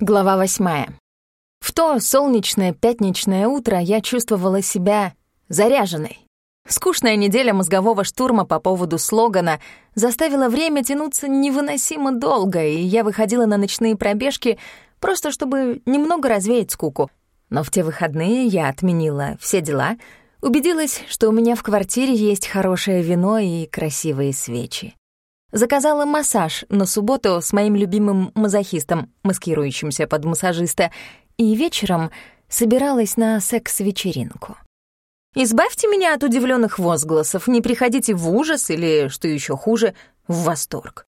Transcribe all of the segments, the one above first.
Глава восьмая. В то солнечное пятничное утро я чувствовала себя заряженной. Скучная неделя мозгового штурма по поводу слогана заставила время тянуться невыносимо долго, и я выходила на ночные пробежки просто чтобы немного развеять скуку. Но в те выходные я отменила все дела, убедилась, что у меня в квартире есть хорошее вино и красивые свечи. Заказала массаж на субботу с моим любимым мазохистом, маскирующимся под массажиста, и вечером собиралась на секс-вечеринку. Избавьте меня от удивленных возгласов, не приходите в ужас или, что еще хуже, в восторг.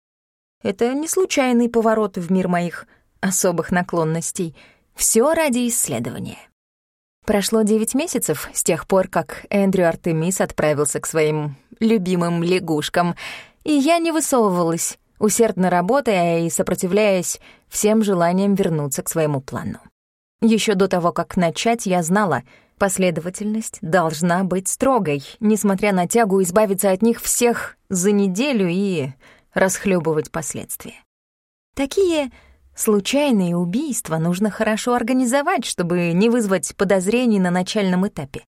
Это не случайный поворот в мир моих особых наклонностей. Все ради исследования. Прошло девять месяцев с тех пор, как Эндрю Артемис отправился к своим любимым лягушкам — и я не высовывалась, усердно работая и сопротивляясь всем желаниям вернуться к своему плану. Еще до того, как начать, я знала, последовательность должна быть строгой, несмотря на тягу избавиться от них всех за неделю и расхлебывать последствия. Такие случайные убийства нужно хорошо организовать, чтобы не вызвать подозрений на начальном этапе.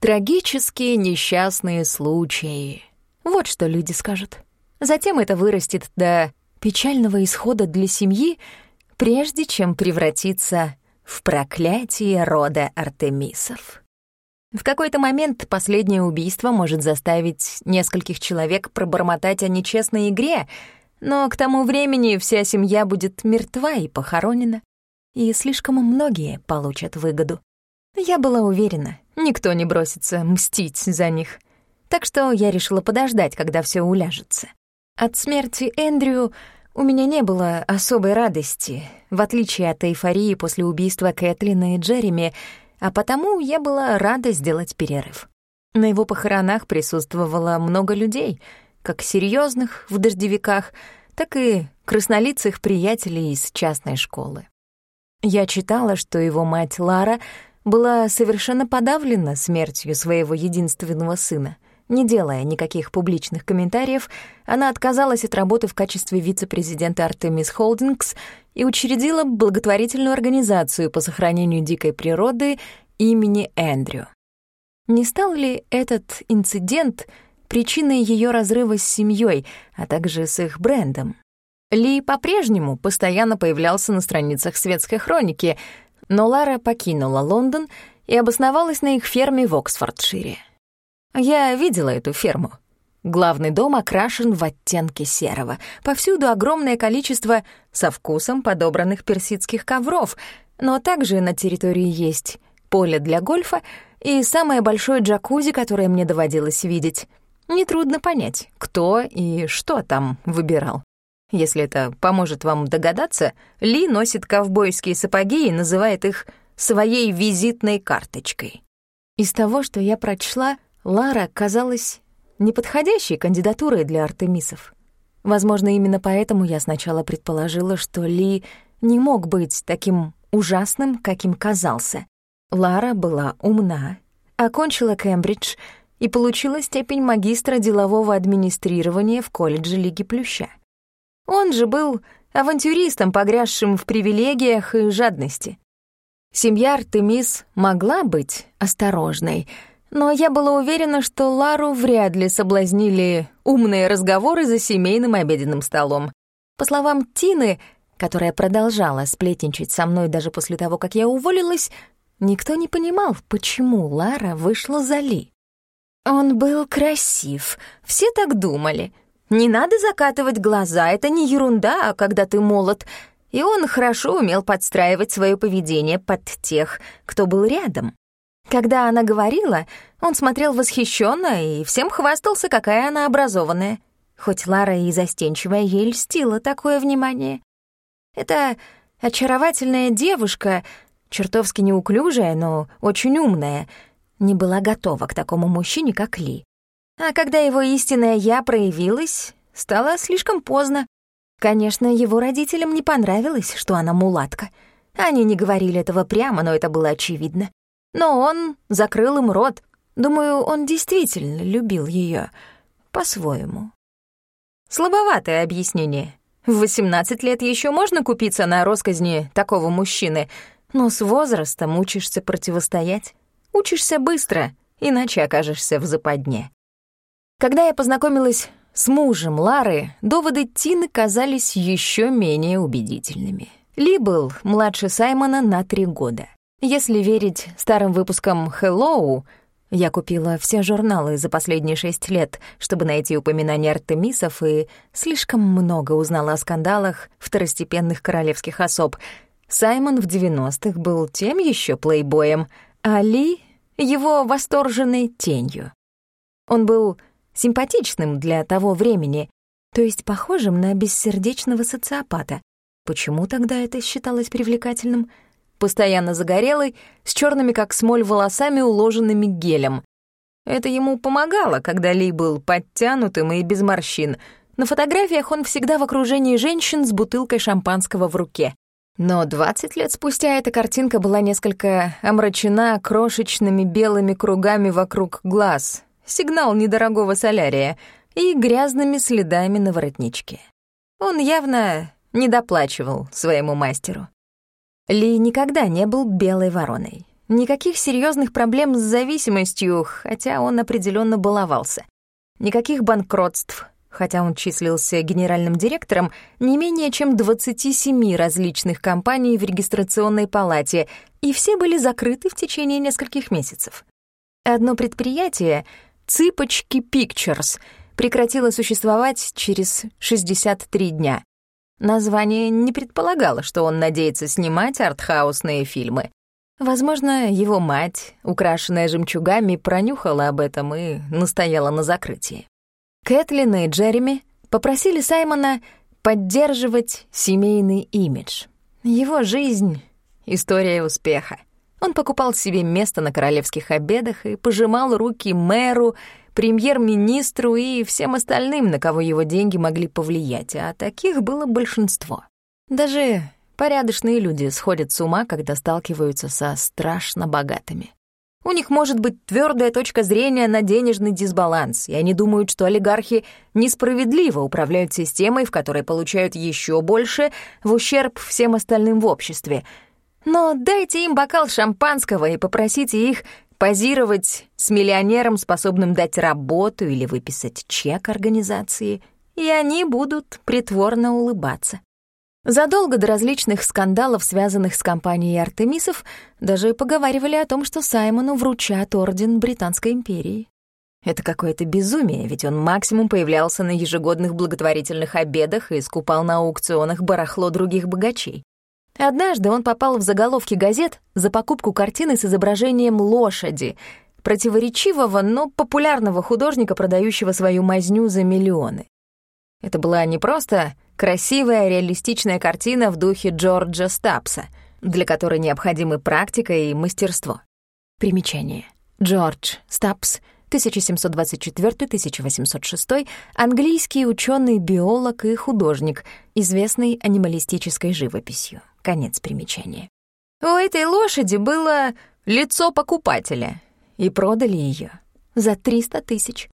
Трагические несчастные случаи. Вот что люди скажут. Затем это вырастет до печального исхода для семьи, прежде чем превратиться в проклятие рода Артемисов. В какой-то момент последнее убийство может заставить нескольких человек пробормотать о нечестной игре, но к тому времени вся семья будет мертва и похоронена, и слишком многие получат выгоду. Я была уверена, никто не бросится мстить за них, так что я решила подождать, когда все уляжется. От смерти Эндрю у меня не было особой радости, в отличие от эйфории после убийства Кэтлина и Джереми, а потому я была рада сделать перерыв. На его похоронах присутствовало много людей, как серьезных в дождевиках, так и краснолицых приятелей из частной школы. Я читала, что его мать Лара была совершенно подавлена смертью своего единственного сына. Не делая никаких публичных комментариев, она отказалась от работы в качестве вице-президента Artemis Holdings и учредила благотворительную организацию по сохранению дикой природы имени Эндрю. Не стал ли этот инцидент причиной ее разрыва с семьей, а также с их брендом? Ли по-прежнему постоянно появлялся на страницах светской хроники, но Лара покинула Лондон и обосновалась на их ферме в Оксфордшире. Я видела эту ферму. Главный дом окрашен в оттенки серого. Повсюду огромное количество со вкусом подобранных персидских ковров, но также на территории есть поле для гольфа и самое большое джакузи, которое мне доводилось видеть. Нетрудно понять, кто и что там выбирал. Если это поможет вам догадаться, Ли носит ковбойские сапоги и называет их своей визитной карточкой. Из того, что я прочла, Лара казалась неподходящей кандидатурой для Артемисов. Возможно, именно поэтому я сначала предположила, что Ли не мог быть таким ужасным, каким казался. Лара была умна, окончила Кембридж и получила степень магистра делового администрирования в колледже Лиги Плюща. Он же был авантюристом, погрязшим в привилегиях и жадности. Семья Артемис могла быть осторожной — но я была уверена, что Лару вряд ли соблазнили умные разговоры за семейным обеденным столом. По словам Тины, которая продолжала сплетничать со мной даже после того, как я уволилась, никто не понимал, почему Лара вышла за Ли. Он был красив, все так думали. Не надо закатывать глаза, это не ерунда, когда ты молод. И он хорошо умел подстраивать свое поведение под тех, кто был рядом. Когда она говорила, он смотрел восхищенно и всем хвастался, какая она образованная. Хоть Лара и застенчивая, ей льстила такое внимание. Это очаровательная девушка, чертовски неуклюжая, но очень умная, не была готова к такому мужчине, как Ли. А когда его истинное «я» проявилось, стало слишком поздно. Конечно, его родителям не понравилось, что она мулатка. Они не говорили этого прямо, но это было очевидно. Но он закрыл им рот. Думаю, он действительно любил ее по-своему. Слабоватое объяснение. В 18 лет еще можно купиться на росказни такого мужчины, но с возрастом учишься противостоять. Учишься быстро, иначе окажешься в западне. Когда я познакомилась с мужем Лары, доводы Тины казались еще менее убедительными. Ли был младше Саймона на три года. Если верить старым выпускам «Hello», я купила все журналы за последние шесть лет, чтобы найти упоминания Артемисов, и слишком много узнала о скандалах второстепенных королевских особ. Саймон в 90-х был тем еще плейбоем, а Ли — его восторженной тенью. Он был симпатичным для того времени, то есть похожим на бессердечного социопата. Почему тогда это считалось привлекательным — постоянно загорелый, с черными как смоль волосами, уложенными гелем. Это ему помогало, когда Ли был подтянутым и без морщин. На фотографиях он всегда в окружении женщин с бутылкой шампанского в руке. Но 20 лет спустя эта картинка была несколько омрачена крошечными белыми кругами вокруг глаз, сигнал недорогого солярия, и грязными следами на воротничке. Он явно недоплачивал своему мастеру. Ли никогда не был белой вороной. Никаких серьезных проблем с зависимостью, хотя он определенно баловался. Никаких банкротств, хотя он числился генеральным директором не менее чем 27 различных компаний в регистрационной палате, и все были закрыты в течение нескольких месяцев. Одно предприятие, «Цыпочки Pictures, прекратило существовать через 63 дня. Название не предполагало, что он надеется снимать артхаусные фильмы. Возможно, его мать, украшенная жемчугами, пронюхала об этом и настояла на закрытии. Кэтлин и Джереми попросили Саймона поддерживать семейный имидж. Его жизнь — история успеха. Он покупал себе место на королевских обедах и пожимал руки мэру, премьер-министру и всем остальным, на кого его деньги могли повлиять, а таких было большинство. Даже порядочные люди сходят с ума, когда сталкиваются со страшно богатыми. У них может быть твердая точка зрения на денежный дисбаланс, и они думают, что олигархи несправедливо управляют системой, в которой получают еще больше в ущерб всем остальным в обществе. Но дайте им бокал шампанского и попросите их позировать с миллионером, способным дать работу или выписать чек организации, и они будут притворно улыбаться. Задолго до различных скандалов, связанных с компанией Артемисов, даже поговаривали о том, что Саймону вручат орден Британской империи. Это какое-то безумие, ведь он максимум появлялся на ежегодных благотворительных обедах и скупал на аукционах барахло других богачей. Однажды он попал в заголовки газет за покупку картины с изображением лошади, противоречивого, но популярного художника, продающего свою мазню за миллионы. Это была не просто красивая реалистичная картина в духе Джорджа Стапса, для которой необходимы практика и мастерство. Примечание. Джордж Стапс, 1724-1806, английский ученый, биолог и художник, известный анималистической живописью. Конец примечания. У этой лошади было лицо покупателя, и продали ее за 300 тысяч.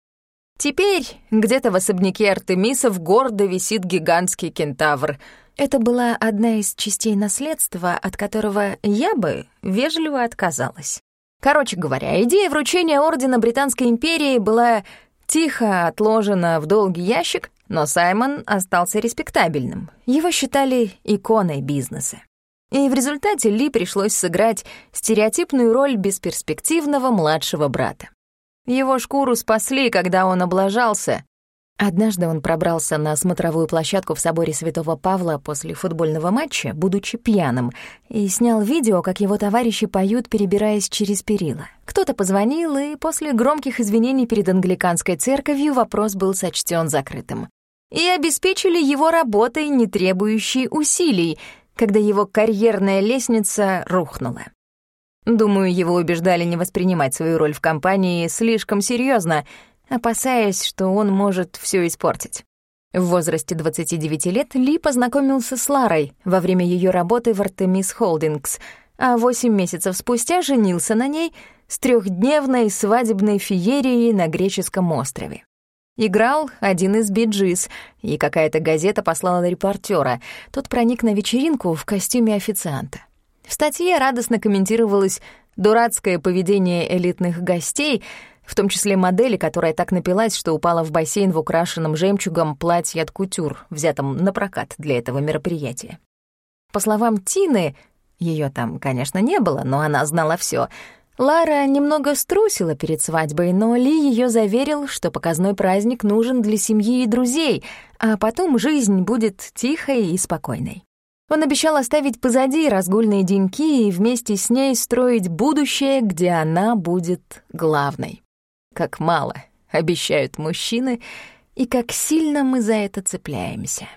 Теперь где-то в особняке Артемисов гордо висит гигантский кентавр. Это была одна из частей наследства, от которого я бы вежливо отказалась. Короче говоря, идея вручения Ордена Британской империи была тихо отложена в долгий ящик, но Саймон остался респектабельным. Его считали иконой бизнеса. И в результате Ли пришлось сыграть стереотипную роль бесперспективного младшего брата. Его шкуру спасли, когда он облажался. Однажды он пробрался на смотровую площадку в соборе Святого Павла после футбольного матча, будучи пьяным, и снял видео, как его товарищи поют, перебираясь через перила. Кто-то позвонил, и после громких извинений перед англиканской церковью вопрос был сочтен закрытым и обеспечили его работой, не требующей усилий, когда его карьерная лестница рухнула. Думаю, его убеждали не воспринимать свою роль в компании слишком серьезно, опасаясь, что он может все испортить. В возрасте 29 лет Ли познакомился с Ларой во время ее работы в Artemis Holdings, а 8 месяцев спустя женился на ней с трехдневной свадебной феерией на греческом острове. Играл один из биджис, и какая-то газета послала репортера. Тот проник на вечеринку в костюме официанта. В статье радостно комментировалось дурацкое поведение элитных гостей, в том числе модели, которая так напилась, что упала в бассейн в украшенном жемчугом платье от кутюр, взятом на прокат для этого мероприятия. По словам Тины, ее там, конечно, не было, но она знала все. Лара немного струсила перед свадьбой, но Ли ее заверил, что показной праздник нужен для семьи и друзей, а потом жизнь будет тихой и спокойной. Он обещал оставить позади разгульные деньки и вместе с ней строить будущее, где она будет главной. Как мало обещают мужчины, и как сильно мы за это цепляемся.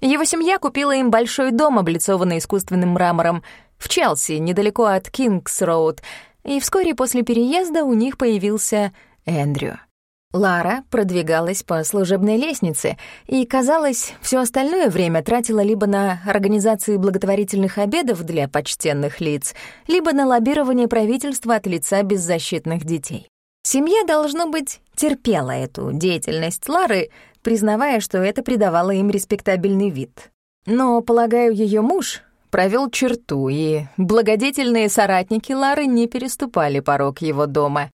Его семья купила им большой дом, облицованный искусственным мрамором, в Челси, недалеко от Кингс-Роуд, и вскоре после переезда у них появился Эндрю. Лара продвигалась по служебной лестнице и, казалось, все остальное время тратила либо на организацию благотворительных обедов для почтенных лиц, либо на лоббирование правительства от лица беззащитных детей. Семья, должно быть, терпела эту деятельность Лары, признавая, что это придавало им респектабельный вид. Но, полагаю, ее муж провел черту, и благодетельные соратники Лары не переступали порог его дома.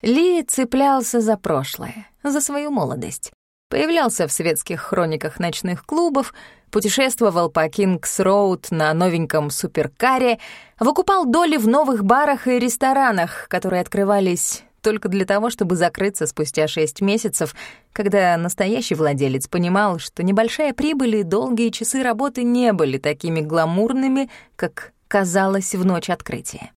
Ли цеплялся за прошлое, за свою молодость. Появлялся в светских хрониках ночных клубов, путешествовал по Кингс-Роуд на новеньком суперкаре, выкупал доли в новых барах и ресторанах, которые открывались только для того, чтобы закрыться спустя шесть месяцев, когда настоящий владелец понимал, что небольшая прибыль и долгие часы работы не были такими гламурными, как казалось в ночь открытия.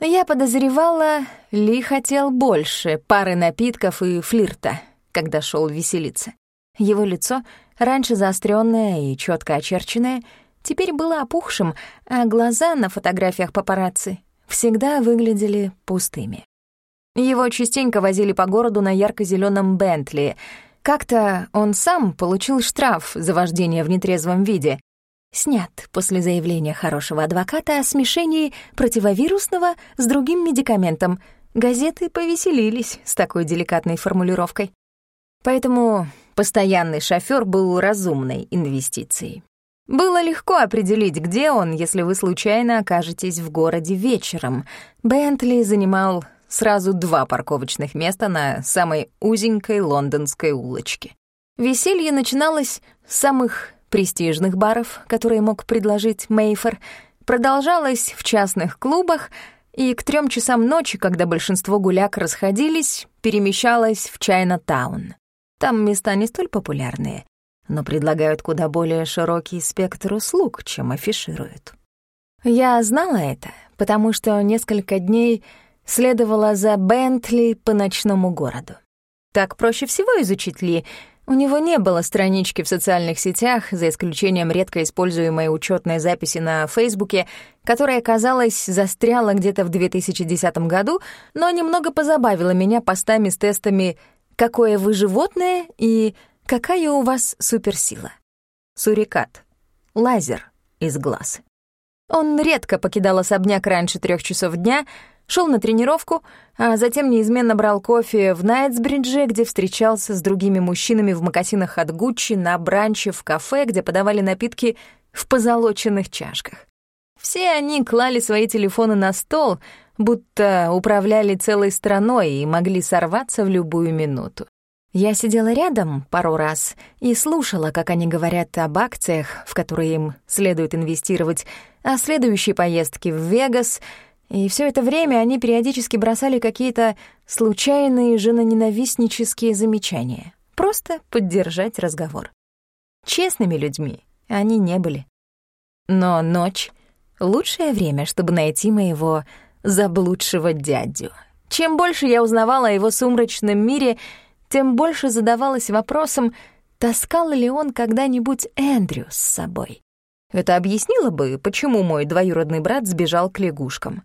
Я подозревала, Ли хотел больше пары напитков и флирта, когда шел веселиться. Его лицо, раньше заостренное и четко очерченное, теперь было опухшим, а глаза на фотографиях папарацци всегда выглядели пустыми. Его частенько возили по городу на ярко зеленом Бентли. Как-то он сам получил штраф за вождение в нетрезвом виде. Снят после заявления хорошего адвоката о смешении противовирусного с другим медикаментом. Газеты повеселились с такой деликатной формулировкой. Поэтому постоянный шофёр был разумной инвестицией. Было легко определить, где он, если вы случайно окажетесь в городе вечером. Бентли занимал сразу два парковочных места на самой узенькой лондонской улочке. Веселье начиналось с самых престижных баров, которые мог предложить Мейфор, продолжалось в частных клубах и к трем часам ночи, когда большинство гуляк расходились, перемещалось в Чайна-таун. Там места не столь популярные, но предлагают куда более широкий спектр услуг, чем афишируют. Я знала это, потому что несколько дней следовала за Бентли по ночному городу. Так проще всего изучить Ли. У него не было странички в социальных сетях, за исключением редко используемой учетной записи на Фейсбуке, которая, казалось, застряла где-то в 2010 году, но немного позабавила меня постами с тестами «Какое вы животное?» и «Какая у вас суперсила?» Сурикат. Лазер из глаз. Он редко покидал особняк раньше трех часов дня, шел на тренировку, а затем неизменно брал кофе в Найтсбридже, где встречался с другими мужчинами в макасинах от Гуччи на бранче в кафе, где подавали напитки в позолоченных чашках. Все они клали свои телефоны на стол, будто управляли целой страной и могли сорваться в любую минуту. Я сидела рядом пару раз и слушала, как они говорят об акциях, в которые им следует инвестировать, о следующей поездке в Вегас — и все это время они периодически бросали какие-то случайные женоненавистнические замечания. Просто поддержать разговор. Честными людьми они не были. Но ночь — лучшее время, чтобы найти моего заблудшего дядю. Чем больше я узнавала о его сумрачном мире, тем больше задавалась вопросом, таскал ли он когда-нибудь Эндрю с собой. Это объяснило бы, почему мой двоюродный брат сбежал к лягушкам.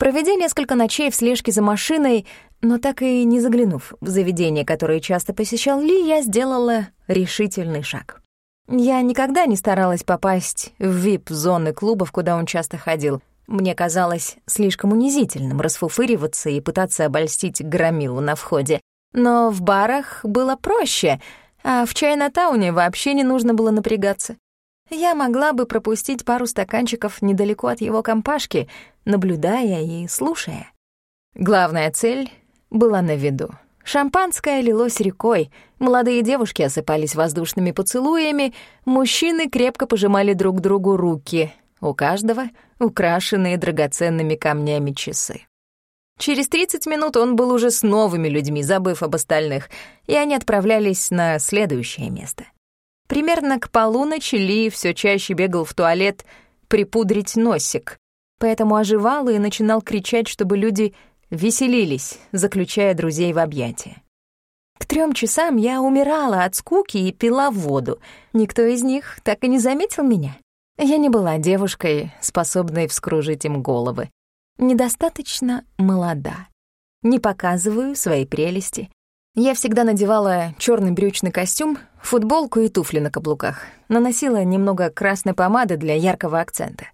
Проведя несколько ночей в слежке за машиной, но так и не заглянув в заведение, которое часто посещал Ли, я сделала решительный шаг. Я никогда не старалась попасть в вип-зоны клубов, куда он часто ходил. Мне казалось слишком унизительным расфуфыриваться и пытаться обольстить громилу на входе. Но в барах было проще, а в Чайна-тауне вообще не нужно было напрягаться. Я могла бы пропустить пару стаканчиков недалеко от его компашки, наблюдая и слушая. Главная цель была на виду. Шампанское лилось рекой, молодые девушки осыпались воздушными поцелуями, мужчины крепко пожимали друг другу руки, у каждого украшенные драгоценными камнями часы. Через 30 минут он был уже с новыми людьми, забыв об остальных, и они отправлялись на следующее место. Примерно к полуночи Ли все чаще бегал в туалет припудрить носик, поэтому оживал и начинал кричать, чтобы люди веселились, заключая друзей в объятия. К трем часам я умирала от скуки и пила воду. Никто из них так и не заметил меня. Я не была девушкой, способной вскружить им головы недостаточно молода. Не показываю свои прелести. Я всегда надевала черный брючный костюм, футболку и туфли на каблуках. Наносила немного красной помады для яркого акцента.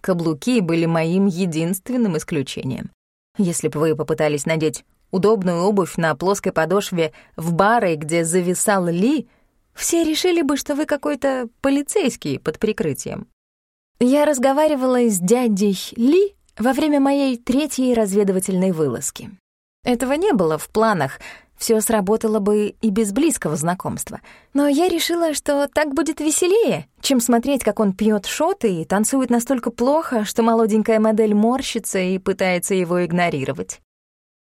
Каблуки были моим единственным исключением. Если бы вы попытались надеть удобную обувь на плоской подошве в баре, где зависал Ли, все решили бы, что вы какой-то полицейский под прикрытием. Я разговаривала с дядей Ли во время моей третьей разведывательной вылазки. Этого не было в планах, все сработало бы и без близкого знакомства. Но я решила, что так будет веселее, чем смотреть, как он пьет шоты и танцует настолько плохо, что молоденькая модель морщится и пытается его игнорировать.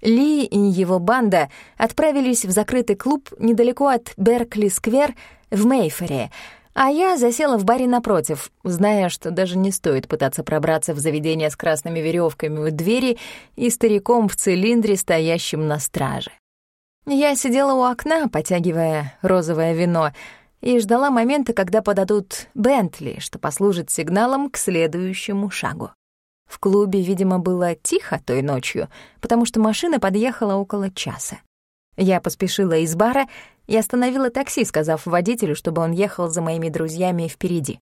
Ли и его банда отправились в закрытый клуб недалеко от Беркли-сквер в Мейфере — а я засела в баре напротив, зная, что даже не стоит пытаться пробраться в заведение с красными веревками у двери и стариком в цилиндре, стоящим на страже. Я сидела у окна, потягивая розовое вино, и ждала момента, когда подадут Бентли, что послужит сигналом к следующему шагу. В клубе, видимо, было тихо той ночью, потому что машина подъехала около часа. Я поспешила из бара и остановила такси, сказав водителю, чтобы он ехал за моими друзьями впереди.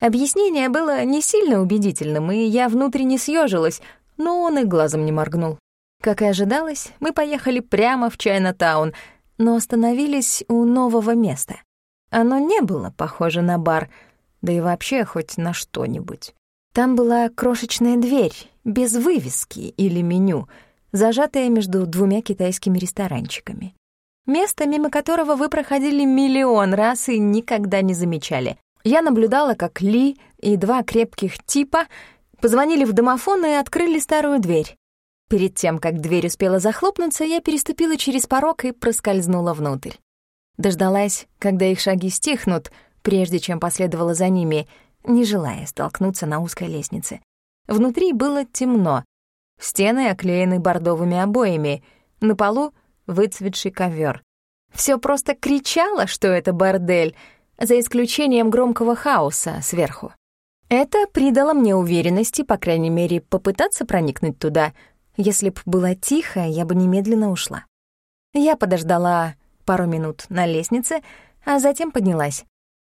Объяснение было не сильно убедительным, и я внутренне съежилась, но он и глазом не моргнул. Как и ожидалось, мы поехали прямо в Чайна-таун, но остановились у нового места. Оно не было похоже на бар, да и вообще хоть на что-нибудь. Там была крошечная дверь, без вывески или меню, зажатая между двумя китайскими ресторанчиками. Место, мимо которого вы проходили миллион раз и никогда не замечали. Я наблюдала, как Ли и два крепких типа позвонили в домофон и открыли старую дверь. Перед тем, как дверь успела захлопнуться, я переступила через порог и проскользнула внутрь. Дождалась, когда их шаги стихнут, прежде чем последовала за ними, не желая столкнуться на узкой лестнице. Внутри было темно. Стены оклеены бордовыми обоями. На полу выцветший ковер. Все просто кричало, что это бордель, за исключением громкого хаоса сверху. Это придало мне уверенности, по крайней мере, попытаться проникнуть туда. Если б было тихо, я бы немедленно ушла. Я подождала пару минут на лестнице, а затем поднялась.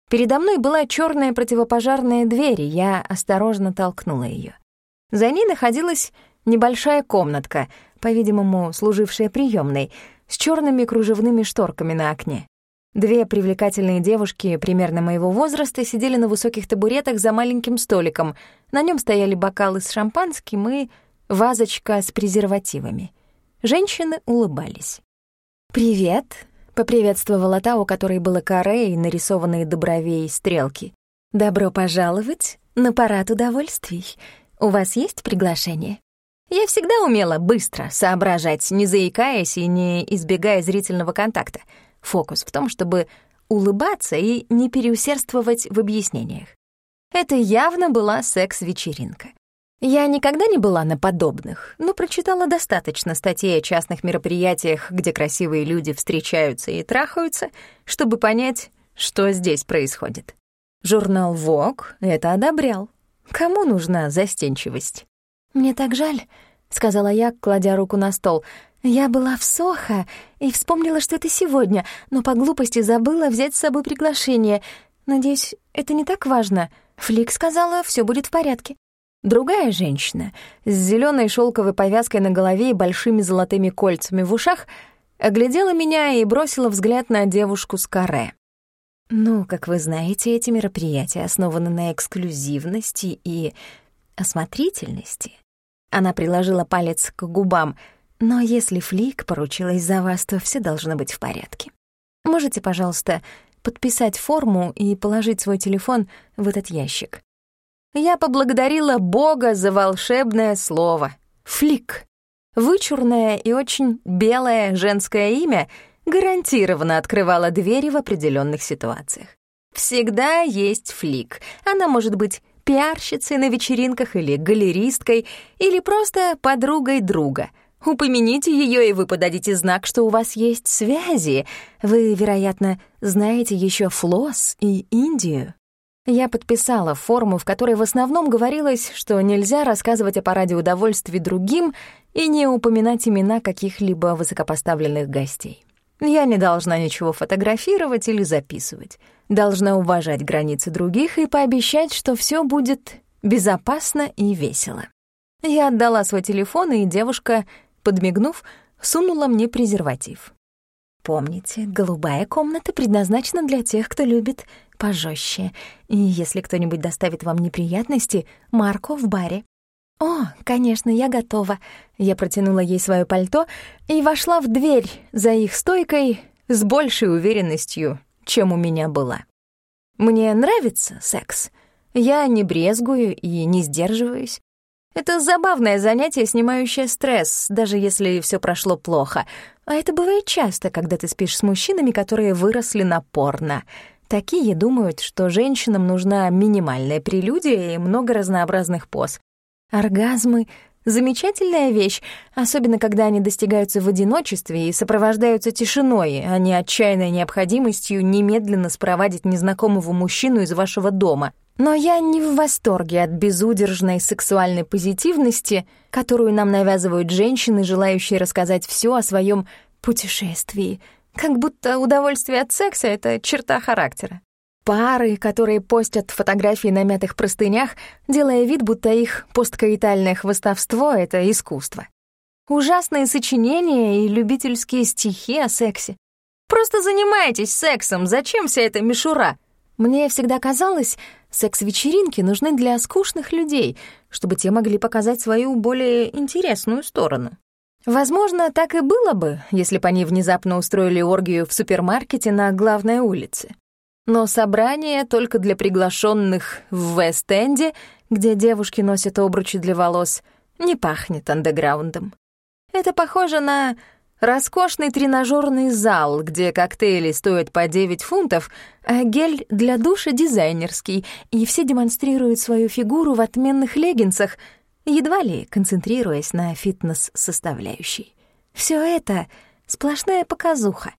Передо мной была черная противопожарная дверь, и я осторожно толкнула ее. За ней находилась небольшая комнатка, по-видимому, служившая приемной, с черными кружевными шторками на окне. Две привлекательные девушки примерно моего возраста сидели на высоких табуретах за маленьким столиком. На нем стояли бокалы с шампанским и вазочка с презервативами. Женщины улыбались. «Привет», — поприветствовала та, у которой было каре и нарисованные до бровей стрелки. «Добро пожаловать на парад удовольствий. У вас есть приглашение?» Я всегда умела быстро соображать, не заикаясь и не избегая зрительного контакта. Фокус в том, чтобы улыбаться и не переусердствовать в объяснениях. Это явно была секс-вечеринка. Я никогда не была на подобных, но прочитала достаточно статей о частных мероприятиях, где красивые люди встречаются и трахаются, чтобы понять, что здесь происходит. Журнал Vogue это одобрял. Кому нужна застенчивость? «Мне так жаль», — сказала я, кладя руку на стол. «Я была в Сохо и вспомнила, что это сегодня, но по глупости забыла взять с собой приглашение. Надеюсь, это не так важно. Флик сказала, все будет в порядке». Другая женщина с зеленой шелковой повязкой на голове и большими золотыми кольцами в ушах оглядела меня и бросила взгляд на девушку с каре. «Ну, как вы знаете, эти мероприятия основаны на эксклюзивности и осмотрительности». Она приложила палец к губам. «Но если Флик поручилась за вас, то все должно быть в порядке. Можете, пожалуйста, подписать форму и положить свой телефон в этот ящик?» Я поблагодарила Бога за волшебное слово «флик». Вычурное и очень белое женское имя гарантированно открывало двери в определенных ситуациях. Всегда есть флик. Она может быть пиарщицей на вечеринках или галеристкой, или просто подругой друга. Упомяните ее, и вы подадите знак, что у вас есть связи. Вы, вероятно, знаете еще Флосс и Индию. Я подписала форму, в которой в основном говорилось, что нельзя рассказывать о параде удовольствий другим и не упоминать имена каких-либо высокопоставленных гостей. Я не должна ничего фотографировать или записывать. Должна уважать границы других и пообещать, что все будет безопасно и весело. Я отдала свой телефон, и девушка, подмигнув, сунула мне презерватив. Помните, голубая комната предназначена для тех, кто любит пожестче. И если кто-нибудь доставит вам неприятности, Марко в баре. «О, конечно, я готова». Я протянула ей свое пальто и вошла в дверь за их стойкой с большей уверенностью, чем у меня была. Мне нравится секс. Я не брезгую и не сдерживаюсь. Это забавное занятие, снимающее стресс, даже если все прошло плохо. А это бывает часто, когда ты спишь с мужчинами, которые выросли на порно. Такие думают, что женщинам нужна минимальная прелюдия и много разнообразных поз. Оргазмы — замечательная вещь, особенно когда они достигаются в одиночестве и сопровождаются тишиной, а не отчаянной необходимостью немедленно спровадить незнакомого мужчину из вашего дома — но я не в восторге от безудержной сексуальной позитивности, которую нам навязывают женщины, желающие рассказать все о своем путешествии, как будто удовольствие от секса — это черта характера. Пары, которые постят фотографии на мятых простынях, делая вид, будто их посткаитальное хвостовство — это искусство. Ужасные сочинения и любительские стихи о сексе. Просто занимайтесь сексом, зачем вся эта мишура? Мне всегда казалось, секс-вечеринки нужны для скучных людей, чтобы те могли показать свою более интересную сторону. Возможно, так и было бы, если бы они внезапно устроили оргию в супермаркете на главной улице. Но собрание только для приглашенных в Вест-Энде, где девушки носят обручи для волос, не пахнет андеграундом. Это похоже на Роскошный тренажерный зал, где коктейли стоят по 9 фунтов, а гель для душа дизайнерский, и все демонстрируют свою фигуру в отменных леггинсах, едва ли концентрируясь на фитнес-составляющей. Все это — сплошная показуха.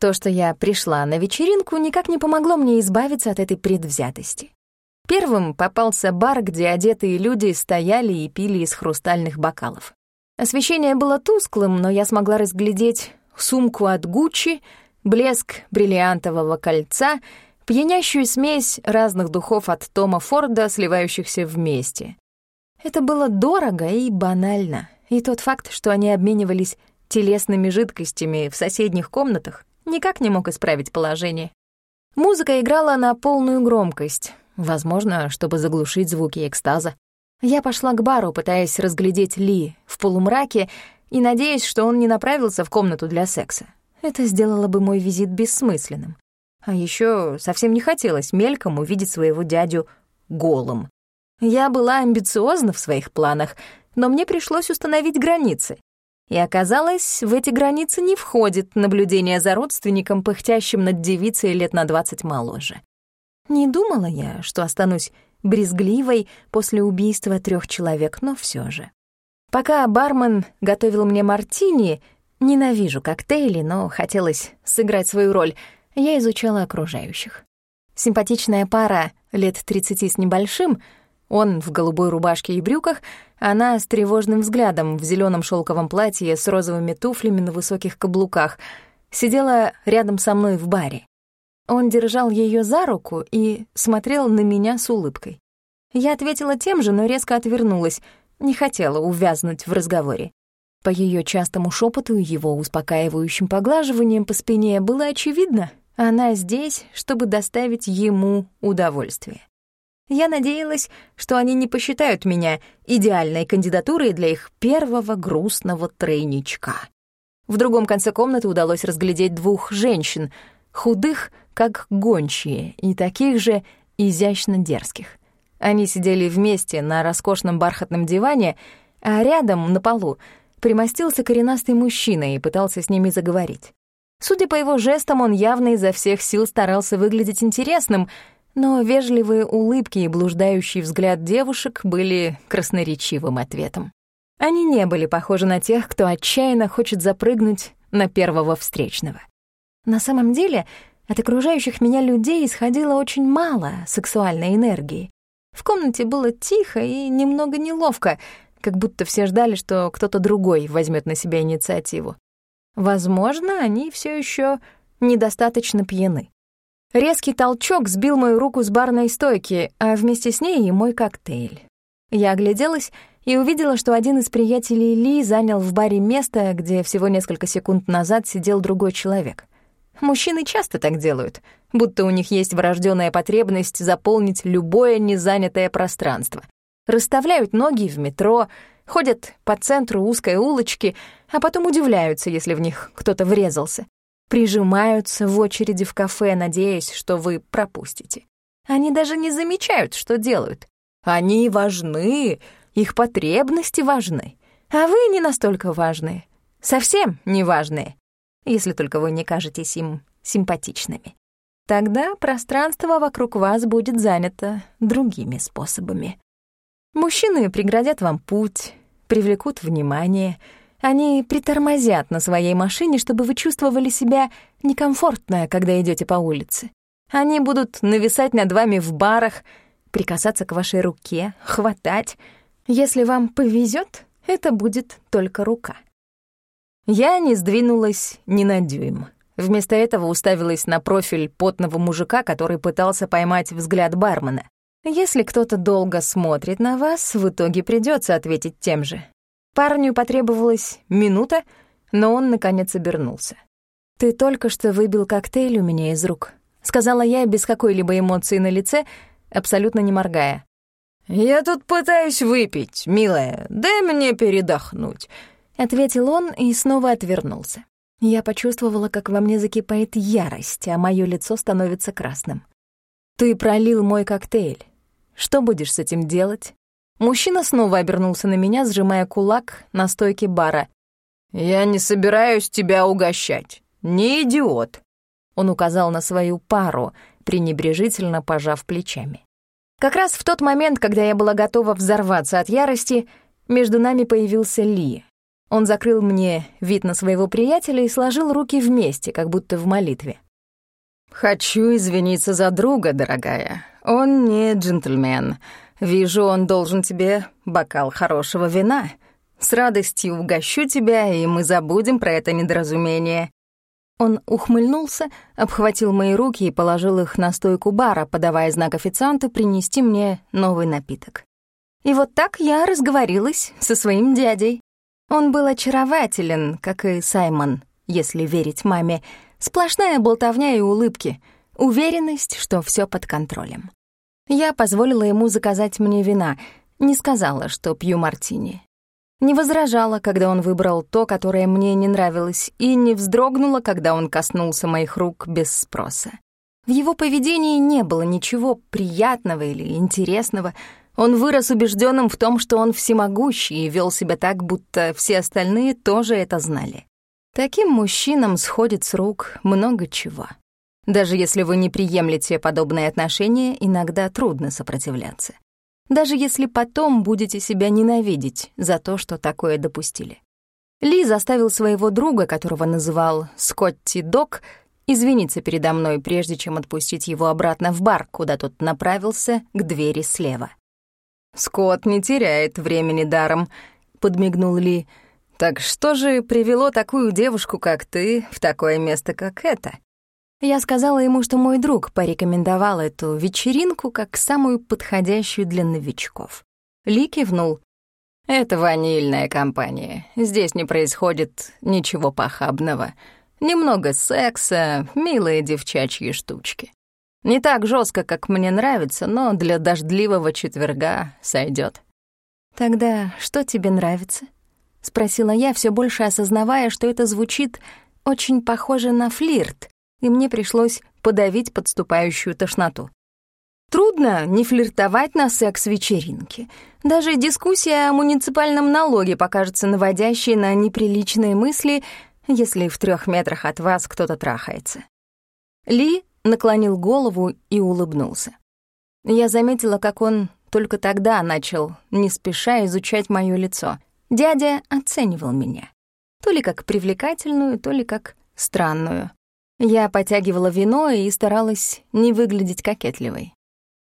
То, что я пришла на вечеринку, никак не помогло мне избавиться от этой предвзятости. Первым попался бар, где одетые люди стояли и пили из хрустальных бокалов. Освещение было тусклым, но я смогла разглядеть сумку от Гуччи, блеск бриллиантового кольца, пьянящую смесь разных духов от Тома Форда, сливающихся вместе. Это было дорого и банально, и тот факт, что они обменивались телесными жидкостями в соседних комнатах, никак не мог исправить положение. Музыка играла на полную громкость, возможно, чтобы заглушить звуки экстаза. Я пошла к бару, пытаясь разглядеть Ли в полумраке и надеясь, что он не направился в комнату для секса. Это сделало бы мой визит бессмысленным. А еще совсем не хотелось мельком увидеть своего дядю голым. Я была амбициозна в своих планах, но мне пришлось установить границы. И оказалось, в эти границы не входит наблюдение за родственником, пыхтящим над девицей лет на двадцать моложе. Не думала я, что останусь брезгливой после убийства трех человек, но все же. Пока бармен готовил мне мартини, ненавижу коктейли, но хотелось сыграть свою роль, я изучала окружающих. Симпатичная пара лет тридцати с небольшим, он в голубой рубашке и брюках, она с тревожным взглядом в зеленом шелковом платье с розовыми туфлями на высоких каблуках, сидела рядом со мной в баре. Он держал ее за руку и смотрел на меня с улыбкой. Я ответила тем же, но резко отвернулась, не хотела увязнуть в разговоре. По ее частому шепоту и его успокаивающим поглаживанием по спине было очевидно, она здесь, чтобы доставить ему удовольствие. Я надеялась, что они не посчитают меня идеальной кандидатурой для их первого грустного тройничка. В другом конце комнаты удалось разглядеть двух женщин, худых, как гончие, и таких же изящно дерзких. Они сидели вместе на роскошном бархатном диване, а рядом, на полу, примостился коренастый мужчина и пытался с ними заговорить. Судя по его жестам, он явно изо всех сил старался выглядеть интересным, но вежливые улыбки и блуждающий взгляд девушек были красноречивым ответом. Они не были похожи на тех, кто отчаянно хочет запрыгнуть на первого встречного. На самом деле, от окружающих меня людей исходило очень мало сексуальной энергии. В комнате было тихо и немного неловко, как будто все ждали, что кто-то другой возьмет на себя инициативу. Возможно, они все еще недостаточно пьяны. Резкий толчок сбил мою руку с барной стойки, а вместе с ней и мой коктейль. Я огляделась и увидела, что один из приятелей Ли занял в баре место, где всего несколько секунд назад сидел другой человек. Мужчины часто так делают, будто у них есть врожденная потребность заполнить любое незанятое пространство. Расставляют ноги в метро, ходят по центру узкой улочки, а потом удивляются, если в них кто-то врезался. Прижимаются в очереди в кафе, надеясь, что вы пропустите. Они даже не замечают, что делают. Они важны, их потребности важны, а вы не настолько важны, совсем не важны, если только вы не кажетесь им симпатичными. Тогда пространство вокруг вас будет занято другими способами. Мужчины преградят вам путь, привлекут внимание, они притормозят на своей машине, чтобы вы чувствовали себя некомфортно, когда идете по улице. Они будут нависать над вами в барах, прикасаться к вашей руке, хватать, если вам повезет, это будет только рука. Я не сдвинулась ни на дюйм. Вместо этого уставилась на профиль потного мужика, который пытался поймать взгляд бармена. Если кто-то долго смотрит на вас, в итоге придется ответить тем же. Парню потребовалась минута, но он, наконец, обернулся. «Ты только что выбил коктейль у меня из рук», — сказала я без какой-либо эмоции на лице, абсолютно не моргая. «Я тут пытаюсь выпить, милая, дай мне передохнуть», — ответил он и снова отвернулся. Я почувствовала, как во мне закипает ярость, а моё лицо становится красным. «Ты пролил мой коктейль. Что будешь с этим делать?» Мужчина снова обернулся на меня, сжимая кулак на стойке бара. «Я не собираюсь тебя угощать. Не идиот!» Он указал на свою пару, пренебрежительно пожав плечами. Как раз в тот момент, когда я была готова взорваться от ярости, между нами появился Ли. Он закрыл мне вид на своего приятеля и сложил руки вместе, как будто в молитве. «Хочу извиниться за друга, дорогая. Он не джентльмен. Вижу, он должен тебе бокал хорошего вина. С радостью угощу тебя, и мы забудем про это недоразумение. Он ухмыльнулся, обхватил мои руки и положил их на стойку бара, подавая знак официанту принести мне новый напиток. И вот так я разговорилась со своим дядей. Он был очарователен, как и Саймон, если верить маме. Сплошная болтовня и улыбки, уверенность, что все под контролем. Я позволила ему заказать мне вина, не сказала, что пью мартини. Не возражала, когда он выбрал то, которое мне не нравилось, и не вздрогнула, когда он коснулся моих рук без спроса. В его поведении не было ничего приятного или интересного. Он вырос убежденным в том, что он всемогущий, и вел себя так, будто все остальные тоже это знали. Таким мужчинам сходит с рук много чего. Даже если вы не приемлете подобные отношения, иногда трудно сопротивляться даже если потом будете себя ненавидеть за то, что такое допустили. Ли заставил своего друга, которого называл Скотти Док, извиниться передо мной, прежде чем отпустить его обратно в бар, куда тот направился к двери слева. «Скотт не теряет времени даром», — подмигнул Ли. «Так что же привело такую девушку, как ты, в такое место, как это?» Я сказала ему, что мой друг порекомендовал эту вечеринку как самую подходящую для новичков. Ли кивнул. Это ванильная компания. Здесь не происходит ничего похабного. Немного секса, милые девчачьи штучки. Не так жестко, как мне нравится, но для дождливого четверга сойдет. Тогда что тебе нравится? спросила я, все больше осознавая, что это звучит очень похоже на флирт, и мне пришлось подавить подступающую тошноту. Трудно не флиртовать на секс-вечеринке. Даже дискуссия о муниципальном налоге покажется наводящей на неприличные мысли, если в трех метрах от вас кто-то трахается. Ли наклонил голову и улыбнулся. Я заметила, как он только тогда начал не спеша изучать моё лицо. Дядя оценивал меня. То ли как привлекательную, то ли как странную. Я потягивала вино и старалась не выглядеть кокетливой.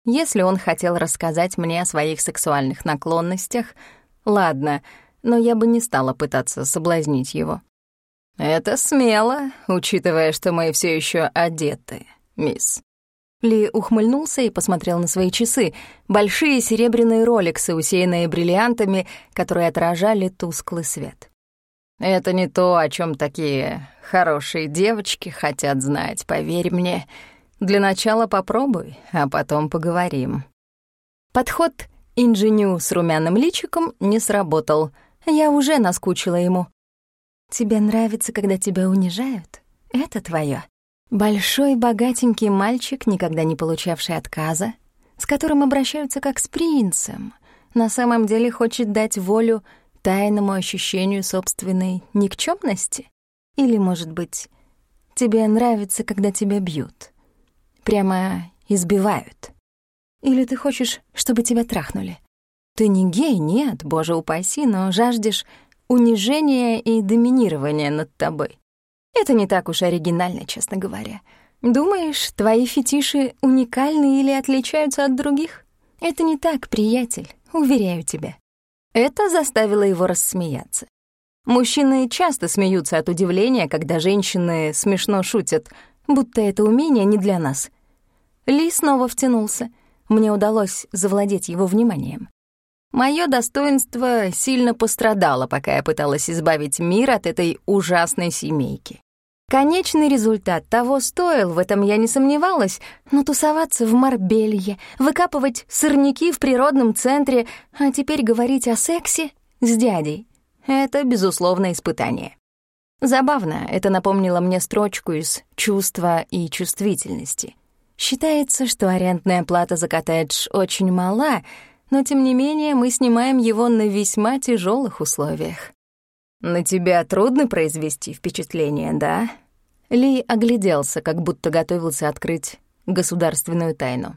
Если он хотел рассказать мне о своих сексуальных наклонностях, ладно, но я бы не стала пытаться соблазнить его. «Это смело, учитывая, что мы все еще одеты, мисс». Ли ухмыльнулся и посмотрел на свои часы, большие серебряные роликсы, усеянные бриллиантами, которые отражали тусклый свет. «Это не то, о чем такие хорошие девочки хотят знать, поверь мне. Для начала попробуй, а потом поговорим». Подход инженю с румяным личиком не сработал. Я уже наскучила ему. «Тебе нравится, когда тебя унижают? Это твоё. Большой богатенький мальчик, никогда не получавший отказа, с которым обращаются как с принцем, на самом деле хочет дать волю тайному ощущению собственной никчемности? Или, может быть, тебе нравится, когда тебя бьют?» Прямо избивают. Или ты хочешь, чтобы тебя трахнули? Ты не гей, нет, боже упаси, но жаждешь унижения и доминирования над тобой. Это не так уж оригинально, честно говоря. Думаешь, твои фетиши уникальны или отличаются от других? Это не так, приятель, уверяю тебя. Это заставило его рассмеяться. Мужчины часто смеются от удивления, когда женщины смешно шутят, будто это умение не для нас. Ли снова втянулся. Мне удалось завладеть его вниманием. Моё достоинство сильно пострадало, пока я пыталась избавить мир от этой ужасной семейки. Конечный результат того стоил, в этом я не сомневалась, но тусоваться в Марбелье, выкапывать сорняки в природном центре, а теперь говорить о сексе с дядей — это, безусловно, испытание. Забавно, это напомнило мне строчку из «Чувства и чувствительности». Считается, что арендная плата за коттедж очень мала, но тем не менее мы снимаем его на весьма тяжелых условиях. «На тебя трудно произвести впечатление, да?» Ли огляделся, как будто готовился открыть государственную тайну.